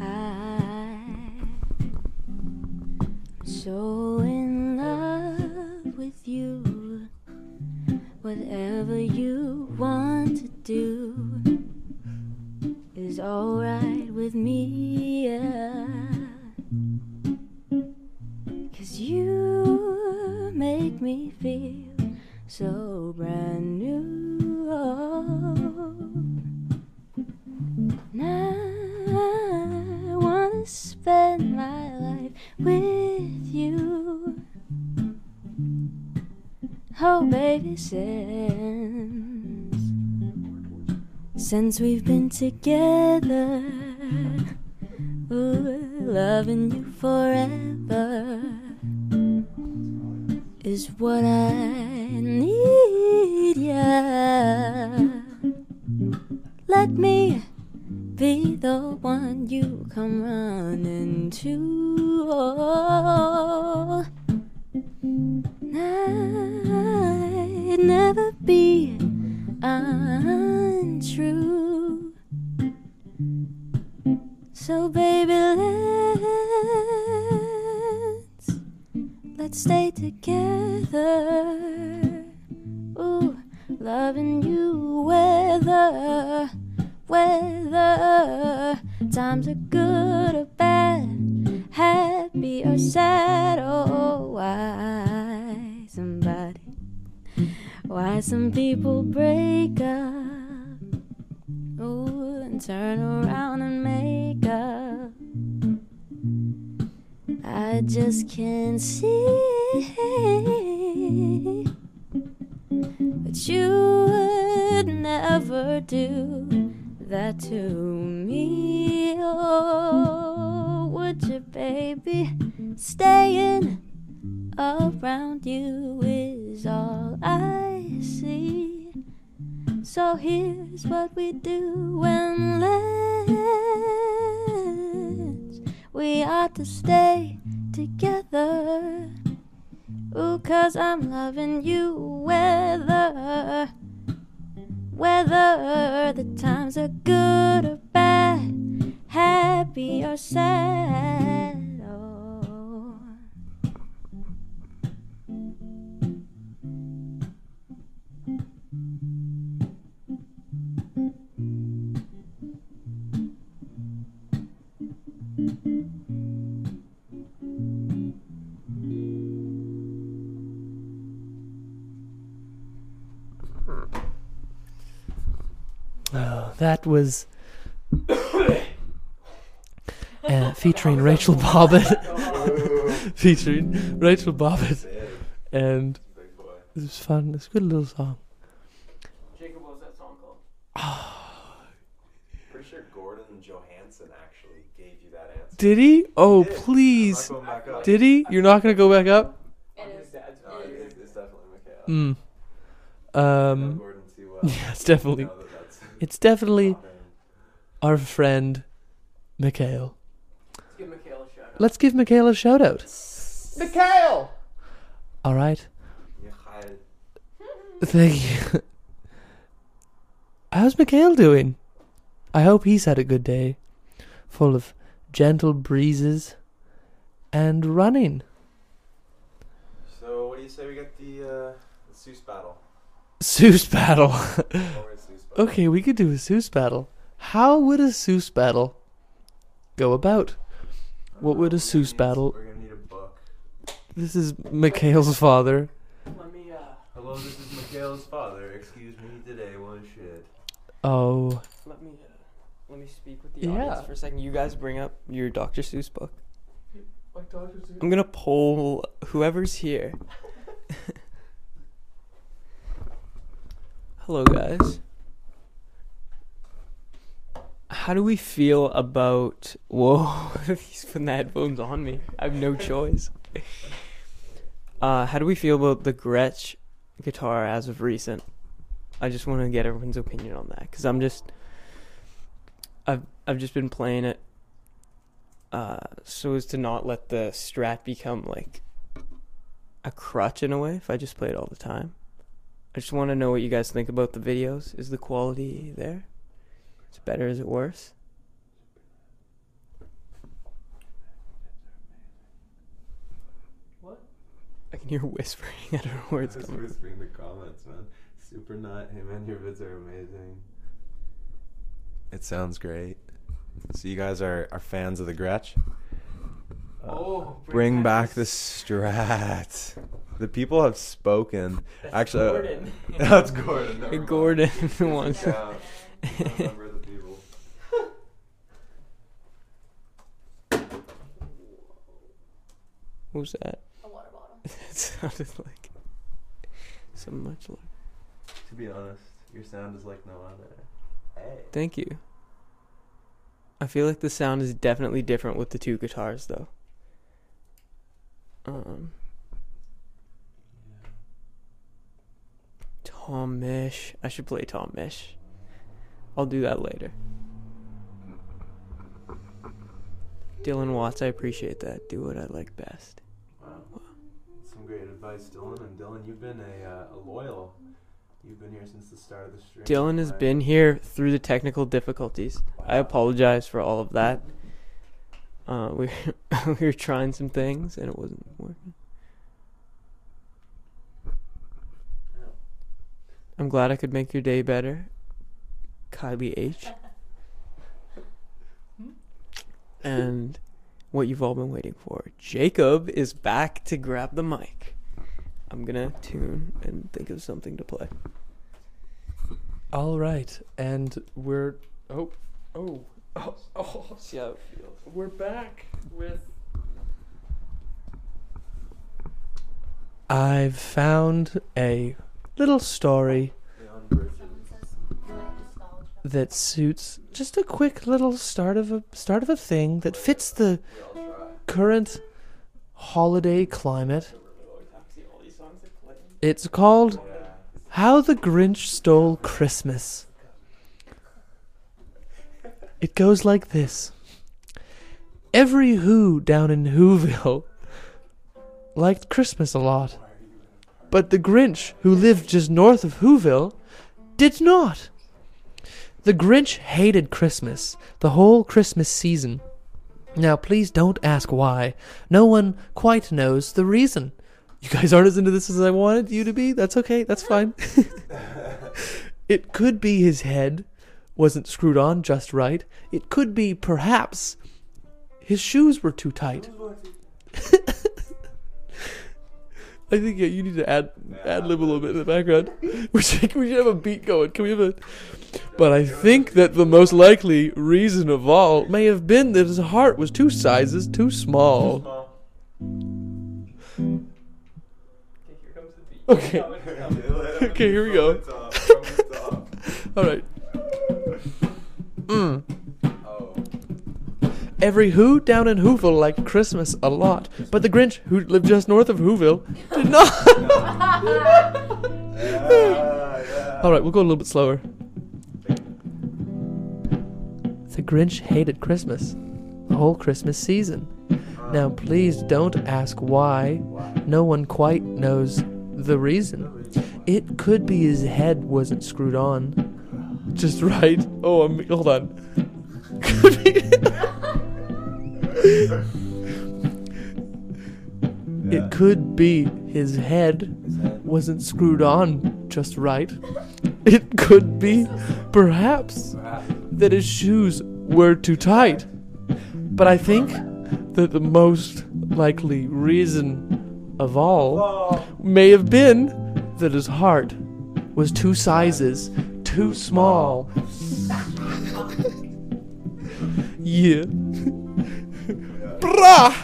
I'm so in love with you. Whatever you want to do is alright with me. Yeah. So brand new. Now I wanna spend my life with you. Oh, baby, since since we've been together, ooh, loving you forever is what I that was uh, featuring Rachel Bobbitt. featuring Rachel Bobbitt. And it was fun. It's a good little song. Jacob, what was that song called? Pretty sure Gordon Johansson actually gave you that answer. Did he? Oh, Did. please. I'm not going back up. Did he? You're not going to go back up? On his dad's No, video. it's, it's definitely Michaela. Mm. Um, Gordon too well. yeah, it's definitely, Know that that's it's definitely not our friend, Mikhail. Let's give Michaela a shout out. Let's give Mikhail a shout out. Mikhail! All right. Michael. Thank you. How's Mikhail doing? I hope he's had a good day, full of gentle breezes and running. So what do you say we get the uh, the Seuss battle? Seuss battle. okay, we could do a Seuss battle. How would a Seuss battle go about? What would a Seuss battle- We're gonna need a book. This is Mikhail's father. Let me, uh, Hello, this is Michaela's father. Excuse me today, one shit. Oh, let me, uh, let me speak with the Yeah. audience for a second. You guys bring up your Dr. Seuss book. I'm gonna poll whoever's here. Hello, guys. How do we feel about? Whoa, he's putting the headphones on me. I have no choice. Uh, how do we feel about the Gretsch guitar as of recent? I just want to get everyone's opinion on that because I'm just, I've I've just been playing it, uh, so as to not let the Strat become like a crutch in a way. If I just play it all the time, I just want to know what you guys think about the videos. Is the quality there? Is it better? Is it worse? What? I can hear whispering. I don't know where it's I was coming. whispering the comments, man. Super nut. Hey, man, your vids are amazing. It sounds great. So you guys are, are fans of the Gretsch? Uh, Oh, bring back the Strat. The people have spoken. That's Actually, uh, Gordon. that's Gordon. never mind. Gordon wants. Yeah, remember the people. What was that? A water bottle. It sounded like so much like. To be honest, your sound is like no other. Hey. Thank you. I feel like the sound is definitely different with the two guitars, though. Um, Tom Misch. I should play Tom Misch. I'll do that later. Dylan Watts, I appreciate that. Do what I like best. Wow. Some great advice, Dylan. And Dylan, you've been a, uh, a loyal. You've been here since the start of the stream. Dylan has I- been here through the technical difficulties. I apologize for all of that. Uh, we we were trying some things and it wasn't working. I'm glad I could make your day better, Kylie H. And what you've all been waiting for, Jacob is back to grab the mic. I'm gonna tune and think of something to play. All right, and we're oh oh oh, oh See how it feels. we're back with. I've found a little story that suits just a quick little start of a start of a thing that fits the current holiday climate. It's called How the Grinch Stole Christmas. It goes like this. Every Who down in Whoville liked Christmas a lot. But the Grinch, who lived just north of Whoville, did not. The Grinch hated Christmas, the whole Christmas season. Now, please don't ask why. No one quite knows the reason. You guys aren't as into this as I wanted you to be. That's okay. That's fine. it could be his head wasn't screwed on just right. It could be, perhaps, his shoes were too tight. I think yeah, you need to add add lib a little bit in the background. We should, we should have a beat going. Can we have a? But I think that the most likely reason of all may have been that his heart was two sizes too small. Okay. Okay, here we go. All right. Mm. Every Who down in Whoville liked Christmas a lot, but the Grinch, who lived just north of Whoville, did not. All right, we'll go a little bit slower. The Grinch hated Christmas, the whole Christmas season. Now, please don't ask why. No one quite knows the reason. It could be his head wasn't screwed on just right. Oh, I'm, hold on. Could be. It could be his head wasn't screwed on just right. It could be, perhaps, that his shoes were too tight. But I think that the most likely reason of all oh. may have been that his heart was two sizes too small. yeah. Brah!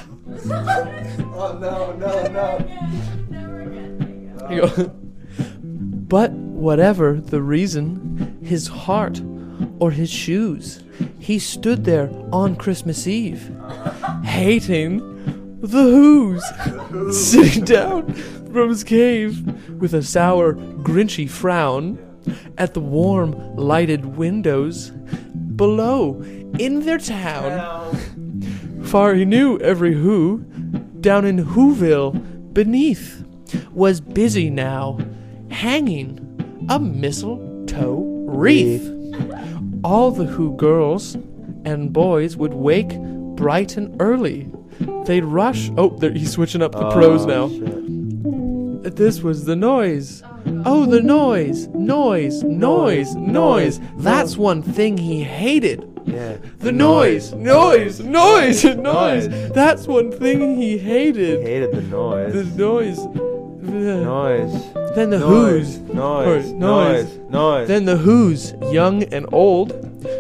Oh no, no, no. Never again. You go, But whatever the reason, his heart or his shoes, he stood there on Christmas Eve, hating the Who's, sitting down from his cave with a sour, grinchy frown at the warm, lighted windows below in their town. Far he knew every who down in Whoville beneath was busy now hanging a mistletoe wreath. All the Who girls and boys would wake bright and early. They'd rush. Oh, there, he's switching up the oh, pros now. This was the noise. Oh, the noise, noise, noise, noise. That's one thing he hated. Yeah. The noise, noise, noise, noise. Noise. That's one thing he hated. He hated the noise. The noise. Noise. Then the Noise. Who's. Noise. Noise. noise. Noise. Then the Who's, young and old,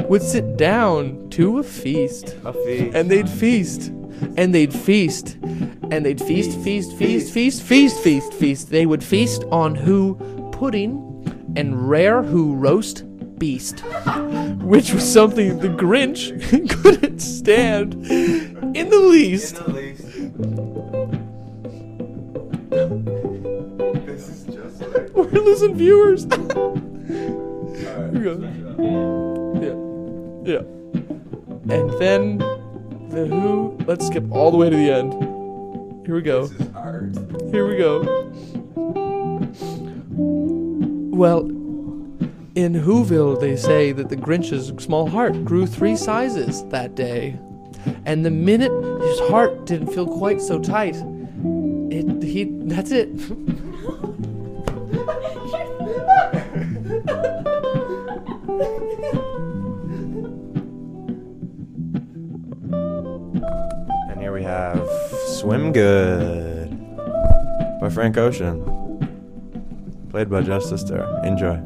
would sit down to a feast. A feast. And they'd feast and they'd feast. And they'd feast, feast, feast, feast, feast, feast, feast. They would feast on who pudding and rare who roast beast, which was something the Grinch couldn't stand in the least. This is just like. We're losing viewers. Go. Yeah. Yeah. And then the Who. Let's skip all the way to the end. Here we go. This is hard. Here we go. Well, in Whoville, they say that the Grinch's small heart grew three sizes that day. And the minute his heart didn't feel quite so tight, it he that's it. And here we have Swim Good by Frank Ocean. Played by Justice Durr. Enjoy.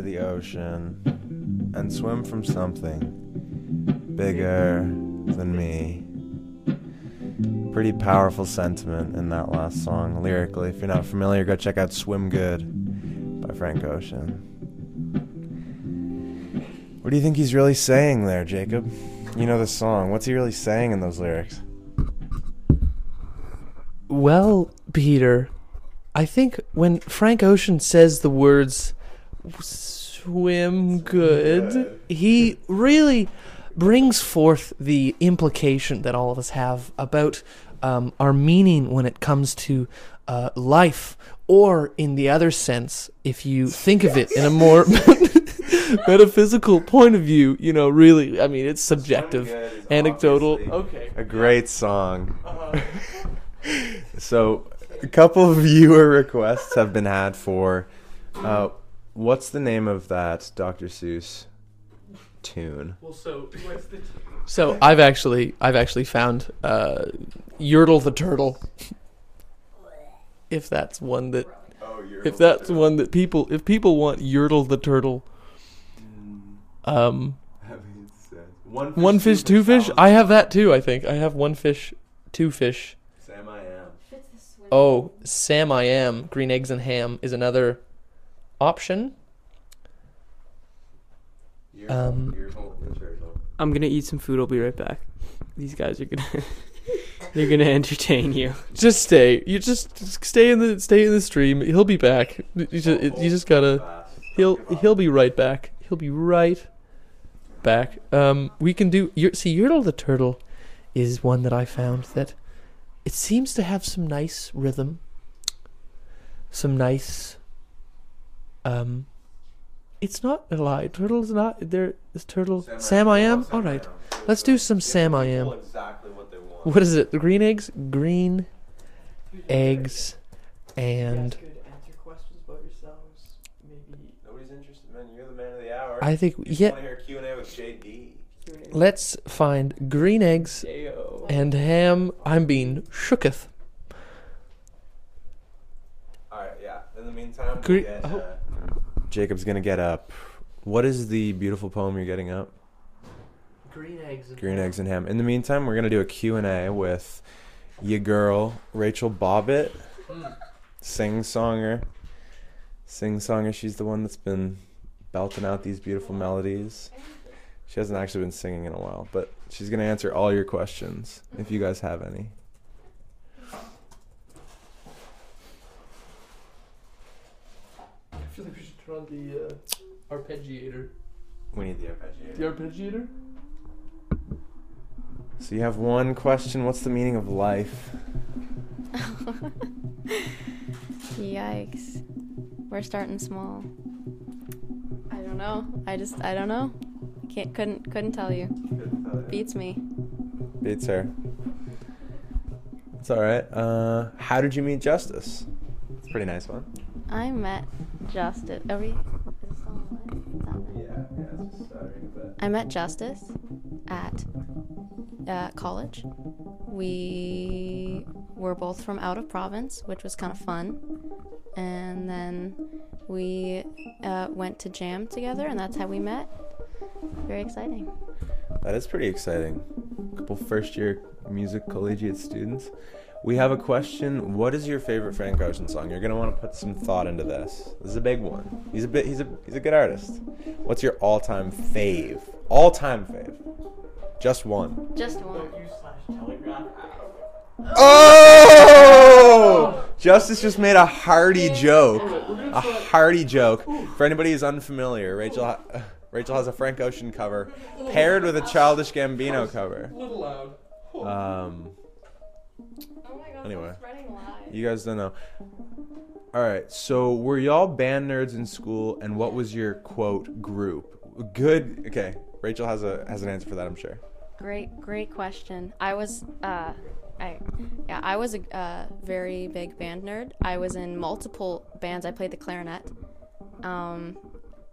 Drive to the ocean and swim from something bigger than me. Pretty powerful sentiment in that last song, lyrically. If you're not familiar, go check out Swim Good by Frank Ocean. What do you think he's really saying there, Jacob? You know the song. What's he really saying in those lyrics? Well, Peter, I think when Frank Ocean says the words swim good. He really brings forth the implication that all of us have about um, our meaning when it comes to uh, life, or in the other sense, if you think of it in a more metaphysical point of view, you know, really, I mean, it's subjective, anecdotal. Okay. A great song. so, a couple of viewer requests have been had for uh, what's the name of that Dr. Seuss tune? Well, so so I've actually I've actually found uh, Yertle the turtle. If that's one that Oh, if that's one that people if people want Yertle the turtle, um, one one fish, two fish. I have that too. I think I have one fish, two fish. Sam I am. Oh, Sam I am green eggs and ham is another option. Um, I'm gonna eat some food. I'll be right back. These guys are gonna they're gonna entertain you. Just stay. You just, just stay in the stay in the stream. He'll be back. You just, you just gotta. He'll he'll be right back. He'll be right back. Um, we can do. Yer- See, Yertle the turtle is one that I found that it seems to have some nice rhythm, some nice. Um, it's not a lie. Turtle's not there. Is turtle Sam I am? All right. Let's do some Sam I am. Exactly what they want. What is it? The green eggs, green eggs, and answer questions about yourselves. Maybe Nobody's interested, man. You're the man of the hour. I think yeah. hear Q and A with JD. Let's find green eggs and ham. I'm being shooketh. All right, yeah. In the meantime, we'll get, oh. uh, Jacob's gonna get up. What is the beautiful poem you're getting up? Green eggs. Green eggs and ham. In the meantime, we're gonna do a Q and A with your girl Rachel Bobbitt, hmm. sing songer. Sing songer. She's the one that's been belting out these beautiful melodies. She hasn't actually been singing in a while, but she's gonna answer all your questions if you guys have any. I feel like we should on the uh, arpeggiator. We need the arpeggiator. The arpeggiator. So you have one question. What's the meaning of life? Yikes. We're starting small. I don't know. I just I don't know. Can't couldn't couldn't tell you. Beats me. Beats her. It's all right. Uh, how did you meet Justice? It's a pretty nice one. I met Justice. Are we? Is it still on? It's on. Yeah, yeah, it's just stuttering a bit. I met Justice at uh, college. We were both from out of province, which was kind of fun. And then we uh, went to jam together, and that's how we met. Very exciting. That is pretty exciting. A couple first year music collegiate students. We have a question. What is your favorite Frank Ocean song? You're gonna want to put some thought into this. This is a big one. He's a bit. He's a. He's a good artist. What's your all-time fave? All-time fave. Just one. Just one. Oh! Justice just made a hearty joke. A hearty joke. For anybody who's unfamiliar, Rachel ha- Rachel has a Frank Ocean cover paired with a Childish Gambino cover. A little loud. Um, Oh my god, Anyway. lies. you guys don't know. All right. So were y'all band nerds in school, and what was your quote group? Good. Okay. Rachel has a has an answer for that. I'm sure. Great, great question. I was, uh, I, yeah, I was a uh, very big band nerd. I was in multiple bands. I played the clarinet. Um,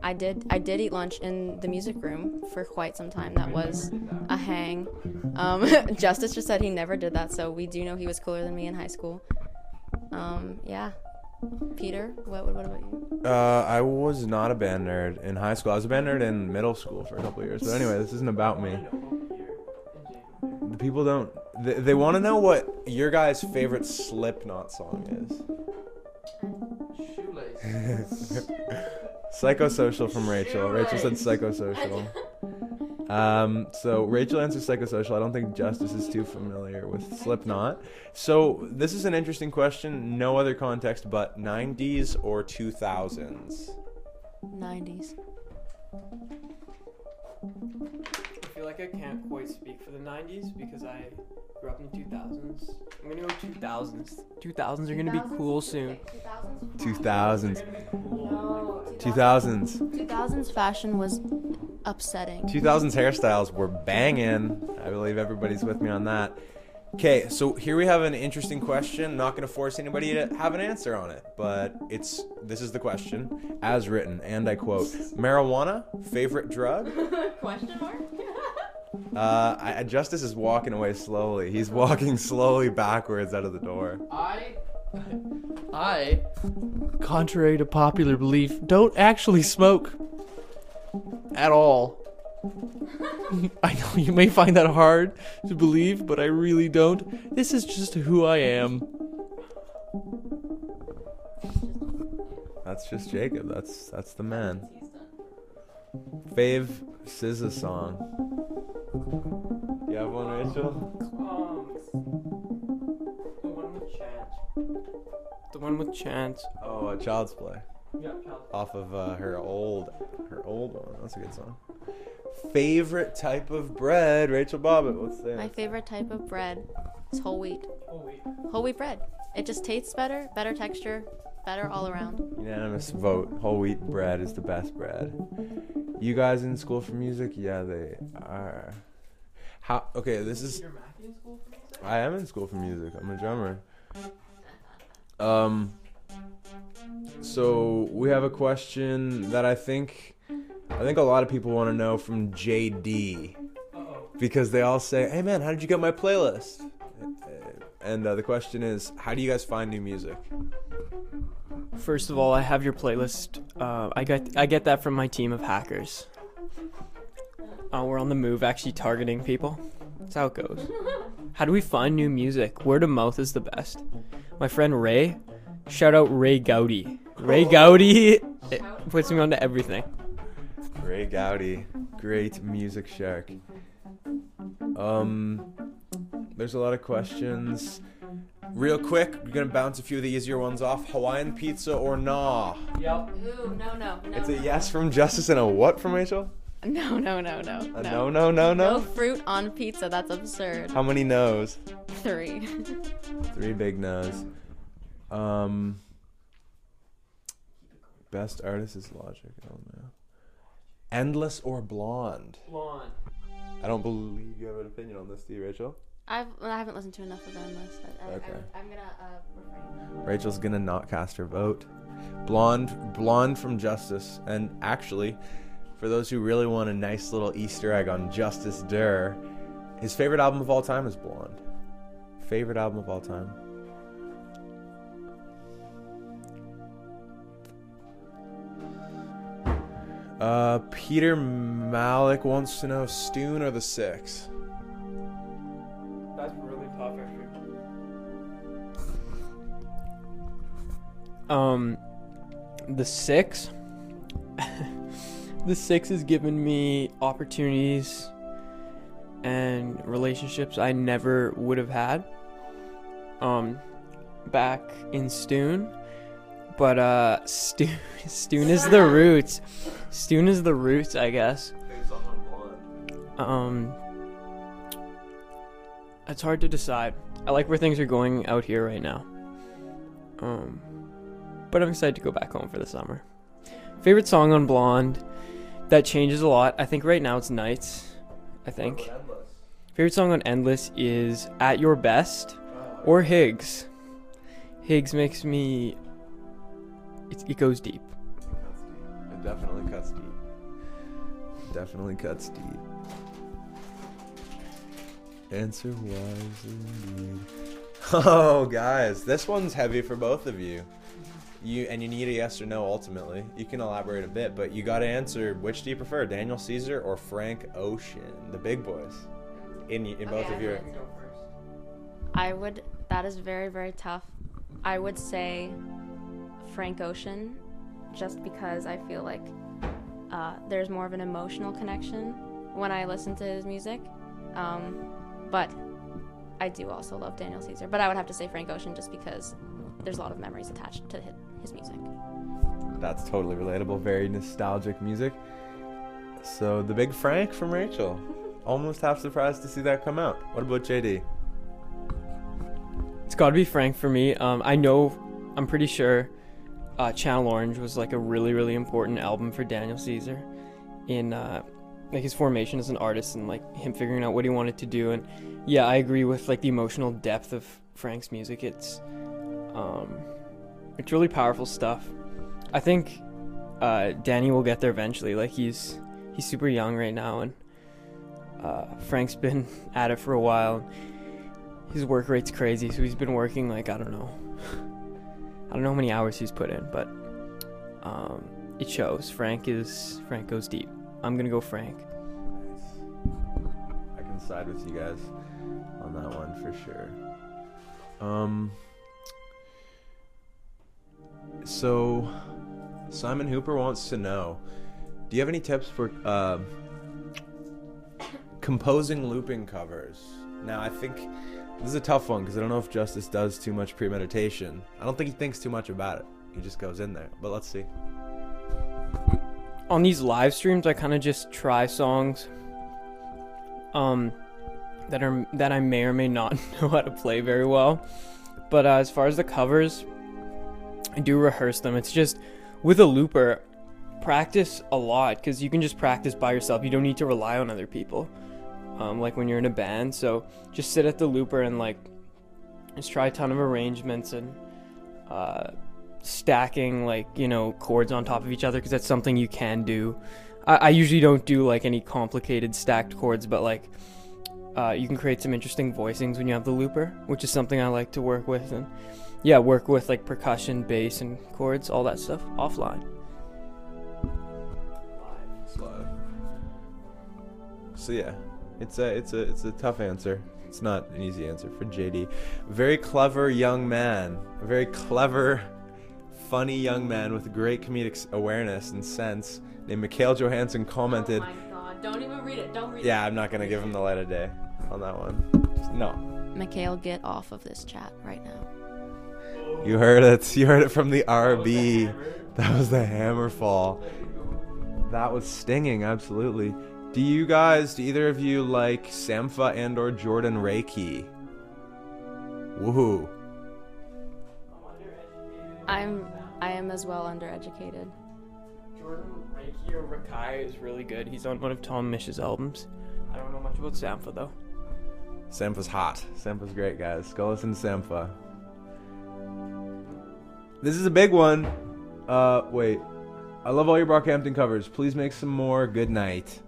I did, I did eat lunch in the music room for quite some time. That was a hang. Um, Justice just said he never did that, so we do know he was cooler than me in high school. Um, yeah. Peter, what, what, about you? Uh, I was not a band nerd in high school. I was a band nerd in middle school for a couple years. But anyway, this isn't about me. The people don't. They, they want to know what your guys' favorite Slipknot song is. Psychosocial from Rachel. Rachel said psychosocial. Um, so Rachel answers psychosocial. I don't think Justice is too familiar with Slipknot. So this is an interesting question. No other context but 90s or 2000s. 90s. I feel like I can't quite speak for the 90s because I grew up in the 2000s. I'm gonna go 2000s. 2000s are gonna be cool soon. 2000s. No. 2000s. 2000s fashion was upsetting. 2000s hairstyles were banging. I believe everybody's with me on that. Okay, so here we have an interesting question. Not going to force anybody to have an answer on it, but it's this is the question as written, and I quote: "Marijuana, favorite drug?" Question mark? Uh, I, Justice is walking away slowly. He's walking slowly backwards out of the door. I, I, contrary to popular belief, don't actually smoke at all. I know you may find that hard to believe, but I really don't. This is just who I am. That's just Jacob. That's that's the man. Fave SZA song. You have one, Rachel? Um, the one with Chance. The one with Chance. Oh, uh, Child's Play. Yeah, child's. off of uh, her old her old one. That's a good song. Favorite type of bread, Rachel Bobbitt. What's that? My favorite type of bread is whole wheat. Oh wait. Whole wheat bread. It just tastes better, better texture, better all around. Unanimous vote. Whole wheat bread is the best bread. You guys in school for music? Yeah, they are. How? Okay, this is. Peter Mackey in school for music? I am in school for music. I'm a drummer. Um. So we have a question that I think, I think a lot of people want to know from JD, because they all say, "Hey man, how did you get my playlist?" And uh, the question is, how do you guys find new music? First of all, I have your playlist. Uh, I get I get that from my team of hackers. Uh, we're on the move, actually targeting people. That's how it goes. How do we find new music? Word of mouth is the best. My friend Ray, shout out Ray Gowdy. Ray Gowdy puts me onto everything. Ray Gowdy, great music shark. Um, there's a lot of questions. Real quick, we're gonna bounce a few of the easier ones off. Hawaiian pizza or nah? Yep. Ooh, no, no, no. It's a yes from Justice and a what from Rachel? No, no, no, no. A no, no, no, No no. fruit on pizza. That's absurd. How many no's? Three. Three big no's. Um, best artist is Logic. Oh no. Endless or Blonde? Blonde. I don't believe you have an opinion on this, do you, Rachel? I've I haven't listened to enough of them. I, I, Okay. I, am gonna uh, refrain. Rachel's gonna not cast her vote. Blonde, blonde from Justice, and actually, for those who really want a nice little Easter egg on Justice Der, his favorite album of all time is Blonde. Favorite album of all time. Uh, Peter Malik wants to know Stoon or the Six. That's really tough, actually. Um, the six. the six has given me opportunities and relationships I never would have had. Um, back in Stoon, but uh, Stoon, Stoon is the roots. Stoon is the roots, I guess. Um, it's hard to decide. I like where things are going out here right now. Um, but I'm excited to go back home for the summer. Favorite song on Blonde? That changes a lot. I think right now it's Nights. I think. Favorite song on Endless is At Your Best or Higgs. Higgs makes me. It, it goes deep. It definitely cuts deep. Definitely cuts deep. Answer wisely indeed. Oh, guys, this one's heavy for both of you. You and you need a yes or no ultimately. You can elaborate a bit, but you got to answer which do you prefer, Daniel Caesar or Frank Ocean, the big boys? In in both Okay, of your I would. That is very very tough. I would say Frank Ocean, just because I feel like uh, there's more of an emotional connection when I listen to his music. Um, but I do also love Daniel Caesar. But I would have to say Frank Ocean just because there's a lot of memories attached to his music. That's totally relatable. Very nostalgic music. So the big Frank from Rachel. Almost half surprised to see that come out. What about JD? It's got to be Frank for me. Um, I know, I'm pretty sure, uh, Channel Orange was like a really, really important album for Daniel Caesar, in uh, like his formation as an artist and like him figuring out what he wanted to do. And yeah, I agree with like the emotional depth of Frank's music. It's, um, it's really powerful stuff. I think uh, Danny will get there eventually. Like he's he's super young right now, and uh, Frank's been at it for a while his work rate's crazy, so he's been working like I don't know, I don't know how many hours he's put in, but um, it shows. Frank is Frank goes deep. I'm gonna go Frank. I can side with you guys on that one for sure. Um. So, Simon Hooper wants to know: Do you have any tips for uh, composing looping covers? Now, I think this is a tough one because I don't know if Justice does too much premeditation. I don't think he thinks too much about it. He just goes in there. But let's see. On these live streams, I kind of just try songs um, that are that I may or may not know how to play very well. But uh, as far as the covers, I do rehearse them. It's just with a looper, practice a lot because you can just practice by yourself. You don't need to rely on other people um, like when you're in a band. So just sit at the looper and like just try a ton of arrangements and uh, stacking like you know chords on top of each other because that's something you can do. I, I, usually don't do like any complicated stacked chords, but like uh, you can create some interesting voicings when you have the looper, which is something I like to work with and yeah, work with like percussion, bass, and chords, all that stuff offline. So yeah, it's a it's a it's a tough answer. It's not an easy answer for JD. Very clever young man. A very clever, funny young man with great comedic awareness and sense named Mikhail Johansson commented. Oh my god! Don't even read it. Don't read yeah, it. I'm not gonna give him the light of day on that one. Just, no. Mikhail, get off of this chat right now. You heard it. You heard it from the RB. That was the hammer fall. That was stinging, absolutely. Do you guys, do either of you like Sampha and or Jordan Rakei? Woohoo. I'm I am as well undereducated. Jordan Reiki or Rakai is really good. He's on one of Tom Misch's albums. I don't know much about Sampha though. Sampha's hot. Sampha's great, guys. Go listen to Sampha. This is a big one. Uh, wait. I love all your Brockhampton covers. Please make some more. Good night.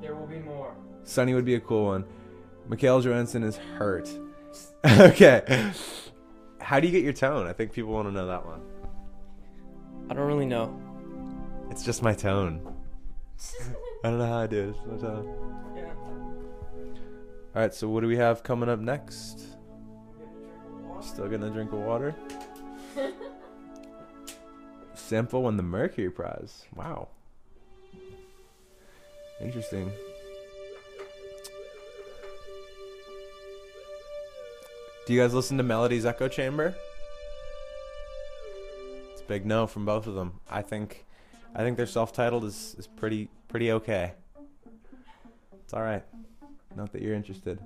There will be more. Sunny would be a cool one. Mikhail Johansson is hurt. okay. How do you get your tone? I think people want to know that one. I don't really know. It's just my tone. I don't know how I do it. It's my tone. Yeah. All right. So what do we have coming up next? Still gonna drink of water. Sampha won the Mercury Prize. Wow. Interesting. Do you guys listen to Melody's Echo Chamber? It's a big no from both of them. I think I think their self-titled is, is pretty pretty okay. It's all right. Note that you're interested.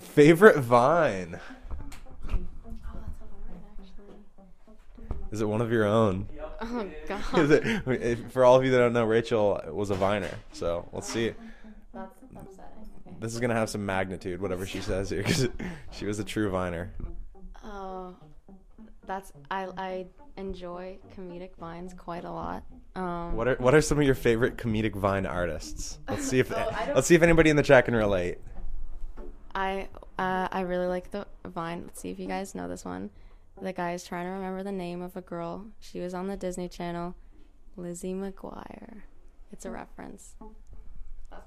Favorite Vine? Is it one of your own? Oh god. Is it, if- for all of you that don't know, Rachel was a viner. So let's see. That's upsetting. This is gonna have some magnitude, whatever she says here, because she was a true viner. That's I I enjoy comedic vines quite a lot. Um, What are what are some of your favorite comedic vine artists? Let's see if Oh, let's see if anybody in the chat can relate. I uh, I really like the vine. Let's see if you guys know this one. The guy is trying to remember the name of a girl. She was on the Disney Channel. Lizzie McGuire. It's a reference.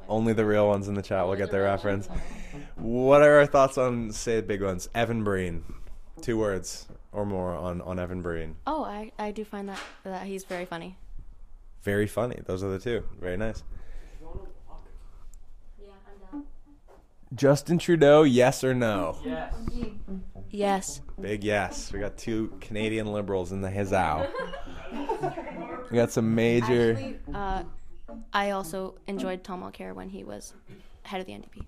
Only the real ones in the chat will get their reference. What are our thoughts on say the big ones? Evan Breen, two words or more on on Evan Breen. Oh, I, I do find that that he's very funny. Very funny. Those are the two. Very nice. Yeah, I'm down. Justin Trudeau, yes or no? Yes. Yes. Big yes. We got two Canadian liberals in the hizzow. We got some major. Actually, uh, I also enjoyed Tom Mulcair when he was head of the NDP.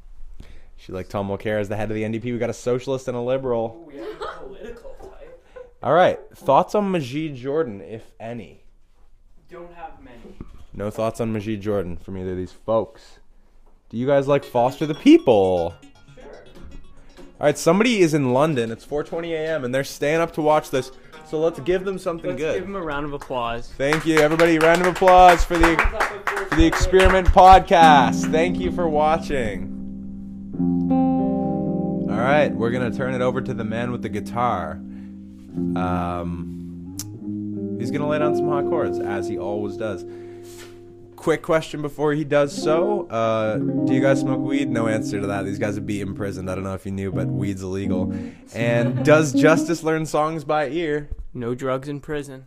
She like Tom Mulcair as the head of the NDP. We got a socialist and a liberal. political type All right. Thoughts on Majid Jordan, if any? Don't have many. No thoughts on Majid Jordan from either of these folks. Do you guys like Foster the People? Sure. All right, somebody is in London. It's 4:20 a.m. and they're staying up to watch this. So let's give them something Let's good. give them a round of applause. Thank you, everybody. Round of applause for the for the Experiment Podcast. Thank you for watching. All right, we're gonna turn it over to the man with the guitar. Um, he's gonna lay down some hot chords as he always does. Quick question before he does so: uh, Do you guys smoke weed? No answer to that. These guys would be imprisoned. I don't know if you knew, but weed's illegal. And does Justice learn songs by ear? No drugs in prison.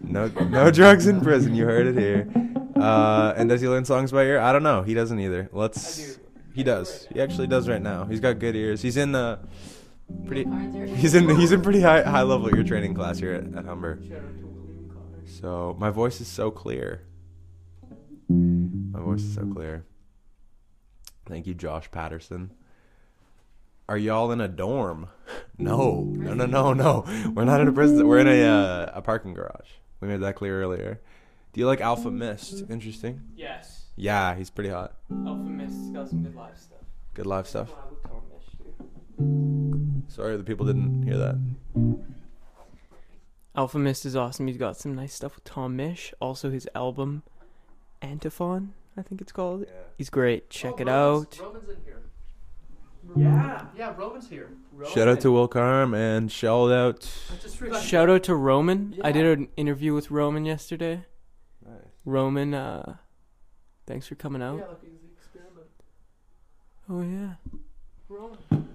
No, no drugs in prison. You heard it here. Uh, and does he learn songs by ear? I don't know. He doesn't either. Let's. He does. He actually does right now. He's got good ears. He's in the pretty. He's in. He's in pretty high high level ear training class here at, at Humber. So my voice is so clear. My voice is so clear. Thank you, Josh Patterson. Are y'all in a dorm? No, no, no, no, no. We're not in a prison. We're in a uh, a parking garage. We made that clear earlier. Do you like Alfa Mist? Interesting. Yes. Yeah, he's pretty hot. Alfa Mist's got some good live stuff. Good live stuff. Wow, with Tom Misch, too. Sorry, the people didn't hear that. Alfa Mist is awesome. He's got some nice stuff with Tom Misch. Also, his album Antiphon, I think it's called. Yeah. He's great. Check it out. Roman's in here. Yeah. Yeah, Roman's here. Shout out to Will Carm and shout out. I just realized. Shout out to Roman. Yeah. I did an interview with Roman yesterday. Nice. Roman, uh, thanks for coming out. Yeah, look, he's the experiment. Oh yeah. Roman.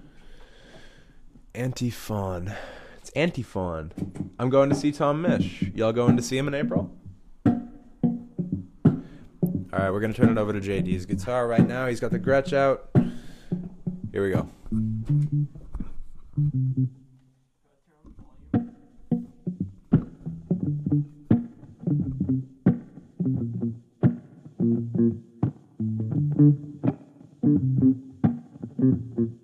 Antiphon. It's Antiphon. I'm going to see Tom Misch. Y'all going to see him in April? All right, we're gonna turn it over to JD's guitar right now. He's got the Gretsch out. Here we go. Mm-hmm.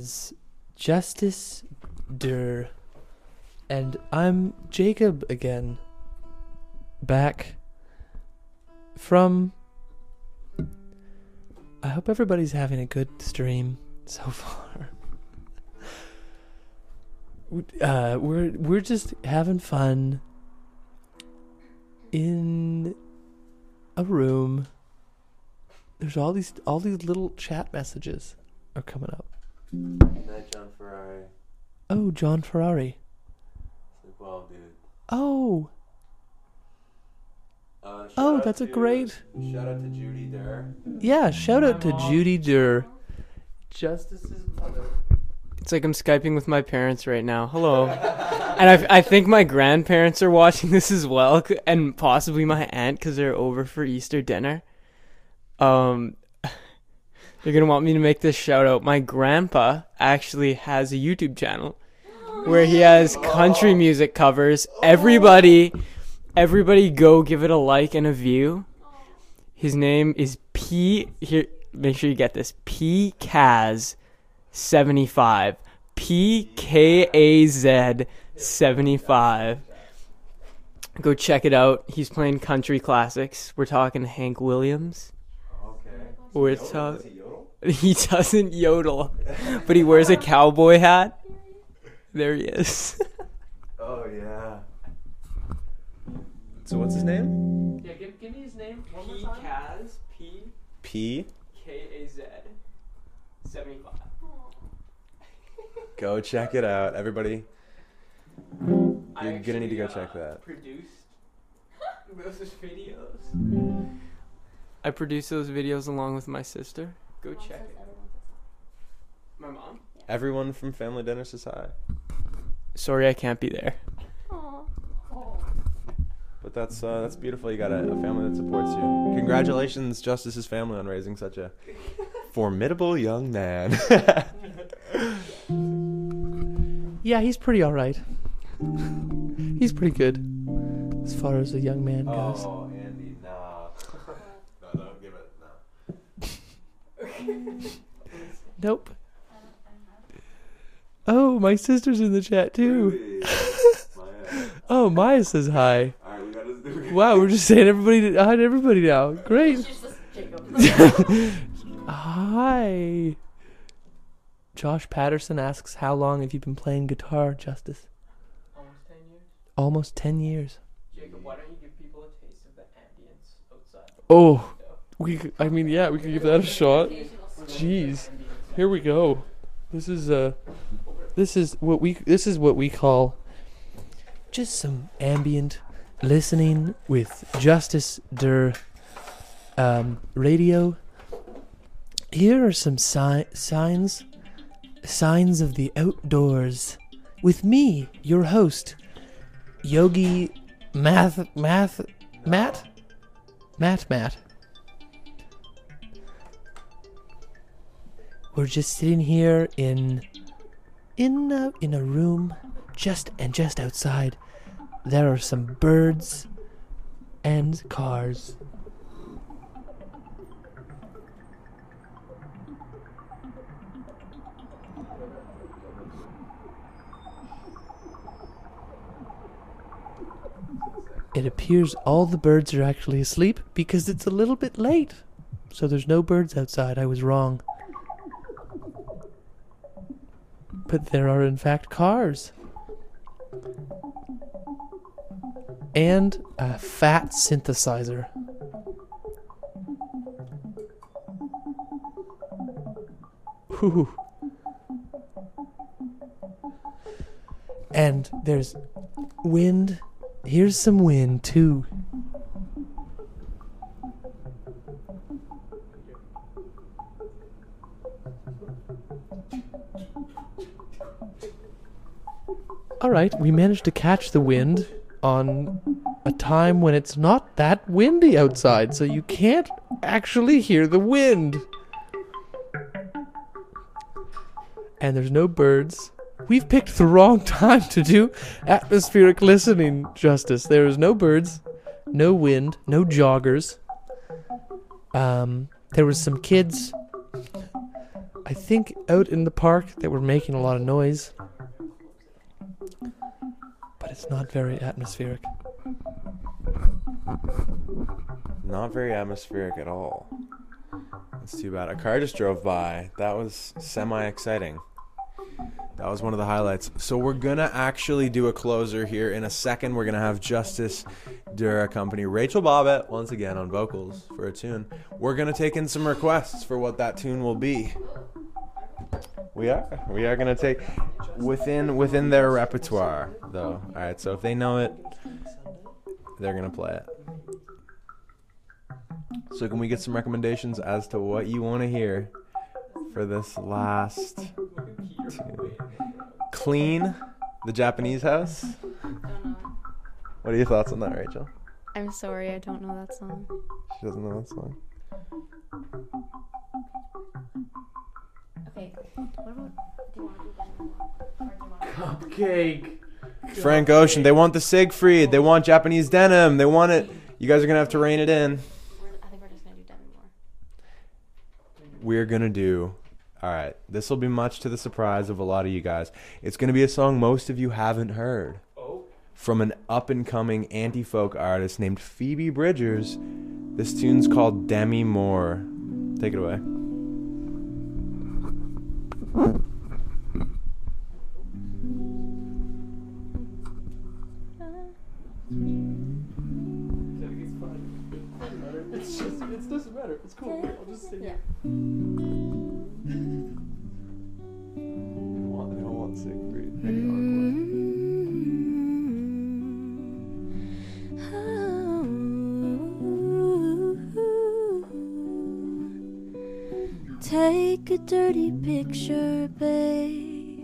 Was Justice Der. And I'm Jacob again. Back from. I hope everybody's having a good stream so far. Uh, we're we're just having fun in a room. There's all these all these little chat messages are coming up. Night, John Ferrari. Oh, John Ferrari. Sleep well, dude. Oh, Uh, oh, that's a to- great. Shout out to Judy Der. Yeah, shout out to mom. Judy Der. Justice's mother. It's like I'm skyping with my parents right now. Hello. and I, I think my grandparents are watching this as well, and possibly my aunt because they're over for Easter dinner. Um, they're gonna want me to make this shout out. My grandpa actually has a YouTube channel where he has country music covers. Everybody, everybody, go give it a like and a view. His name is P. Here, make sure you get this. P. Kaz. 75. P K A Z 75. Go check it out. He's playing country classics. We're talking Hank Williams. Okay. We're talking. he doesn't yodel, but he wears a cowboy hat. There he is. Oh yeah. So what's his name? Yeah, give, give me his name One P Kaz P P. K A Z 75. Go check it out, everybody. You're gonna need to go actually, check uh, that. Produced those videos. I produced those videos along with my sister. Go check it. My mom. Everyone from Family Dinner says hi. Sorry, I can't be there. But that's uh, that's beautiful. You got a, a family that supports you. Congratulations, Justice's family, on raising such a formidable young man. Yeah, he's pretty all right. He's pretty good as far as a young man goes. Oh, Andy, nah. no, no, give it. No. Nope. Oh, my sister's in the chat too. Oh, Maya says hi. All right, we gotta do. Wow, we're just saying everybody hi to everybody now. Great. hi. Josh Patterson asks, "How long have you been playing guitar, Justice?" Almost 10 years. Almost ten years. Jacob, why don't you give people a taste of the ambience outside? Oh, we. I mean, yeah, we could give that a shot. Jeez. Here we go. This is uh this is what we this is what we call just some ambient listening with Justice Der um, radio. Here are some si- signs, signs of the outdoors, with me, your host, Yogi Math Math Matt Matt Matt. We're just sitting here in in a, in a room just and just outside there are some birds and cars. It appears all the birds are actually asleep because it's a little bit late. So there's no birds outside. I was wrong. But there are, in fact, cars. And a fat synthesizer. Whew. And there's wind. Here's some wind, too. All right, we managed to catch the wind on a time when it's not that windy outside, so you can't actually hear the wind. And there's no birds. We've picked the wrong time to do atmospheric listening justice. There is no birds, no wind, no joggers. Um, there was some kids, I think, out in the park that were making a lot of noise. It's not very atmospheric. Not very atmospheric at all. That's too bad. A car just drove by. That was semi exciting. That was one of the highlights. So we're gonna actually do a closer here in a second. We're gonna have Justice Der accompany Rachel Bobbitt once again on vocals for a tune. We're gonna take in some requests for what that tune will be. We are. We are gonna take within within their repertoire though. All right. So if they know it, they're gonna play it. So can we get some recommendations as to what you want to hear for this last tune? Clean, the Japanese house. What are your thoughts on that, Rachel? I'm sorry, I don't know that song. She doesn't know that song. Okay, what about? Do you want to do Cupcake. Frank Ocean. They want the Siegfried. They want Japanese denim. They want it. You guys are gonna have to rein it in. I think we're just gonna do Demi Moore. we're gonna do all right this will be much to the surprise of a lot of you guys it's gonna be a song most of you haven't heard from an up and coming anti folk artist named phoebe bridgers this tune's called demi moore take it away It's just, it doesn't matter. It's cool. I'll just sing Yeah. they want, they don't want Siegfried. Make it Take a dirty picture, babe.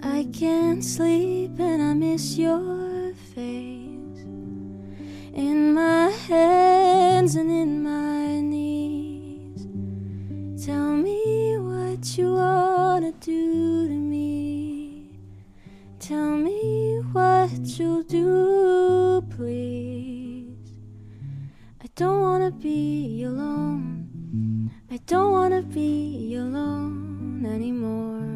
I can't sleep and I miss your face in my hands and in my knees. Tell me what you wanna do to me. Tell me what you'll do, please. I don't wanna be alone. I don't wanna be alone anymore.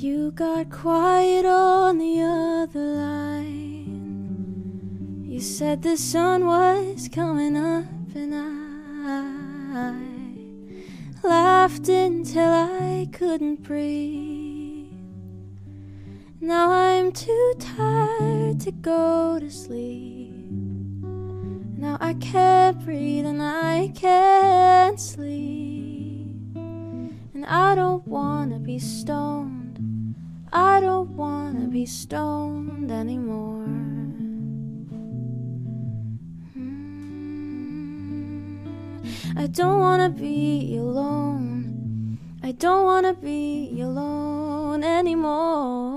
You got quiet on the other line. You said the sun was coming up, and I laughed until I couldn't breathe. Now I'm too tired to go to sleep. Now I can't breathe and I can't sleep. And I don't wanna be stoned. I don't wanna be stoned anymore. Hmm. I don't wanna be alone. I don't wanna be alone anymore.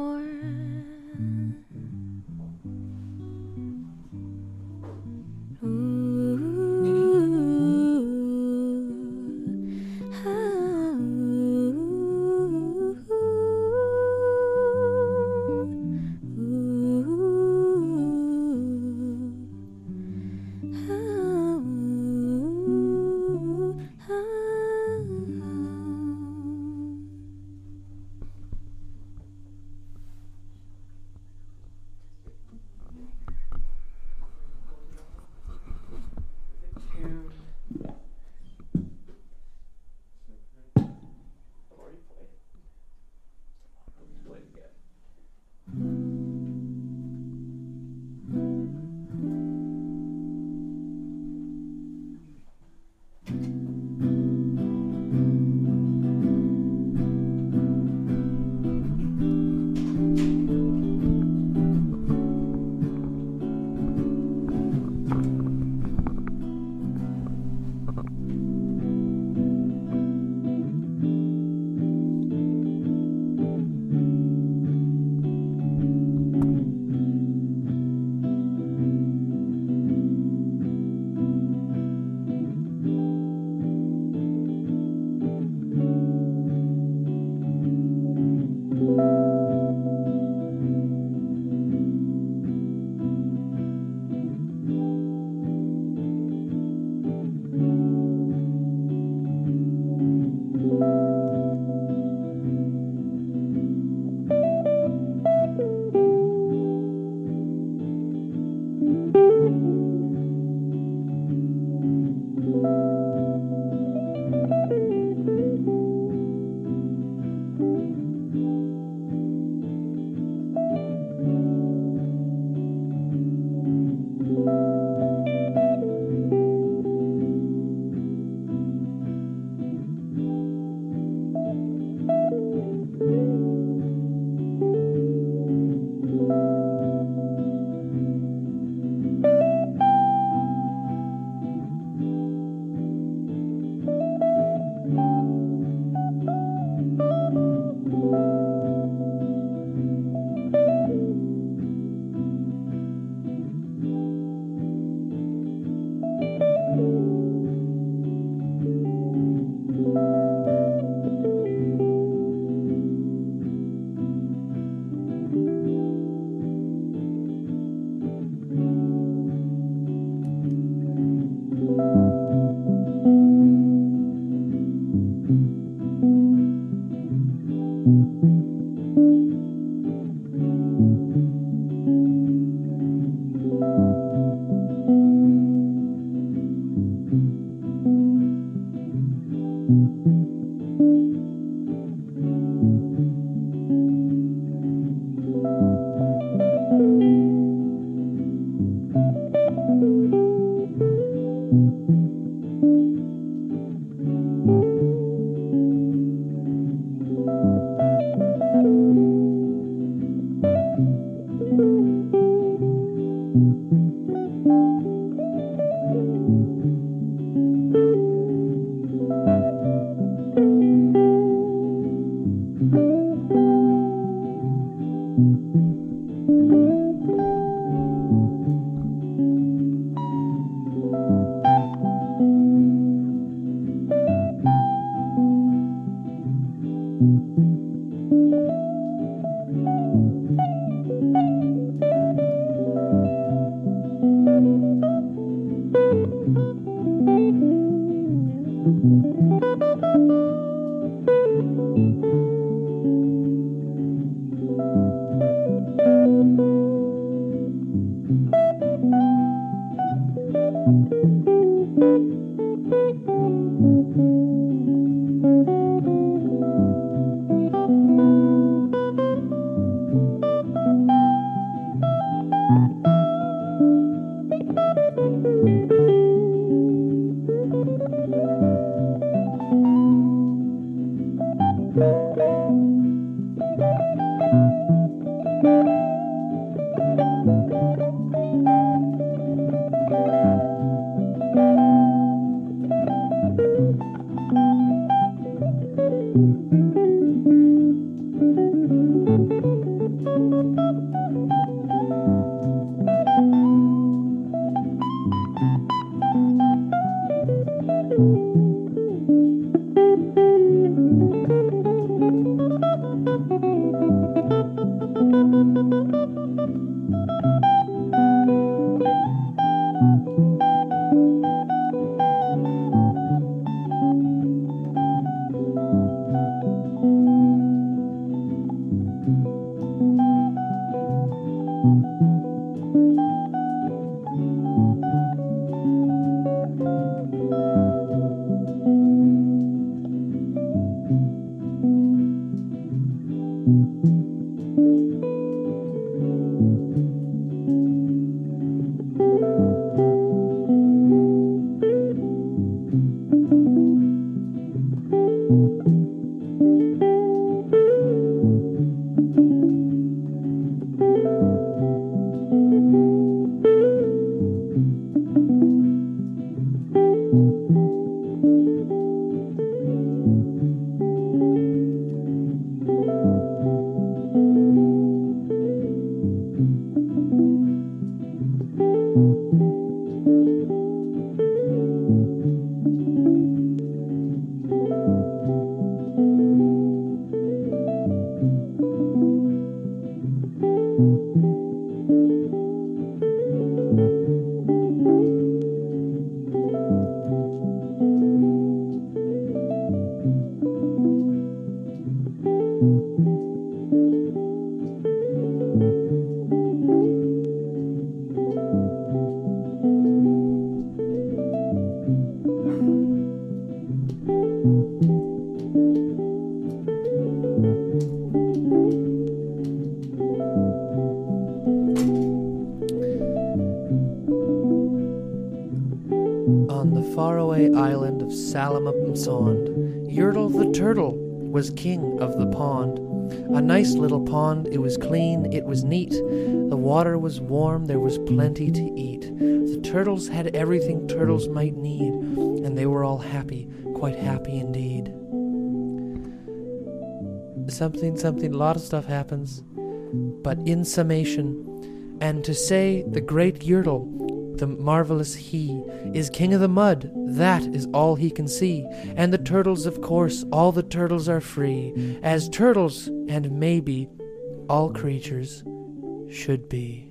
Turtles had everything turtles might need, and they were all happy, quite happy indeed. Something, something, a lot of stuff happens. But in summation, and to say the great Yertle, the marvelous he, is king of the mud, that is all he can see. And the turtles, of course, all the turtles are free, as turtles, and maybe all creatures should be.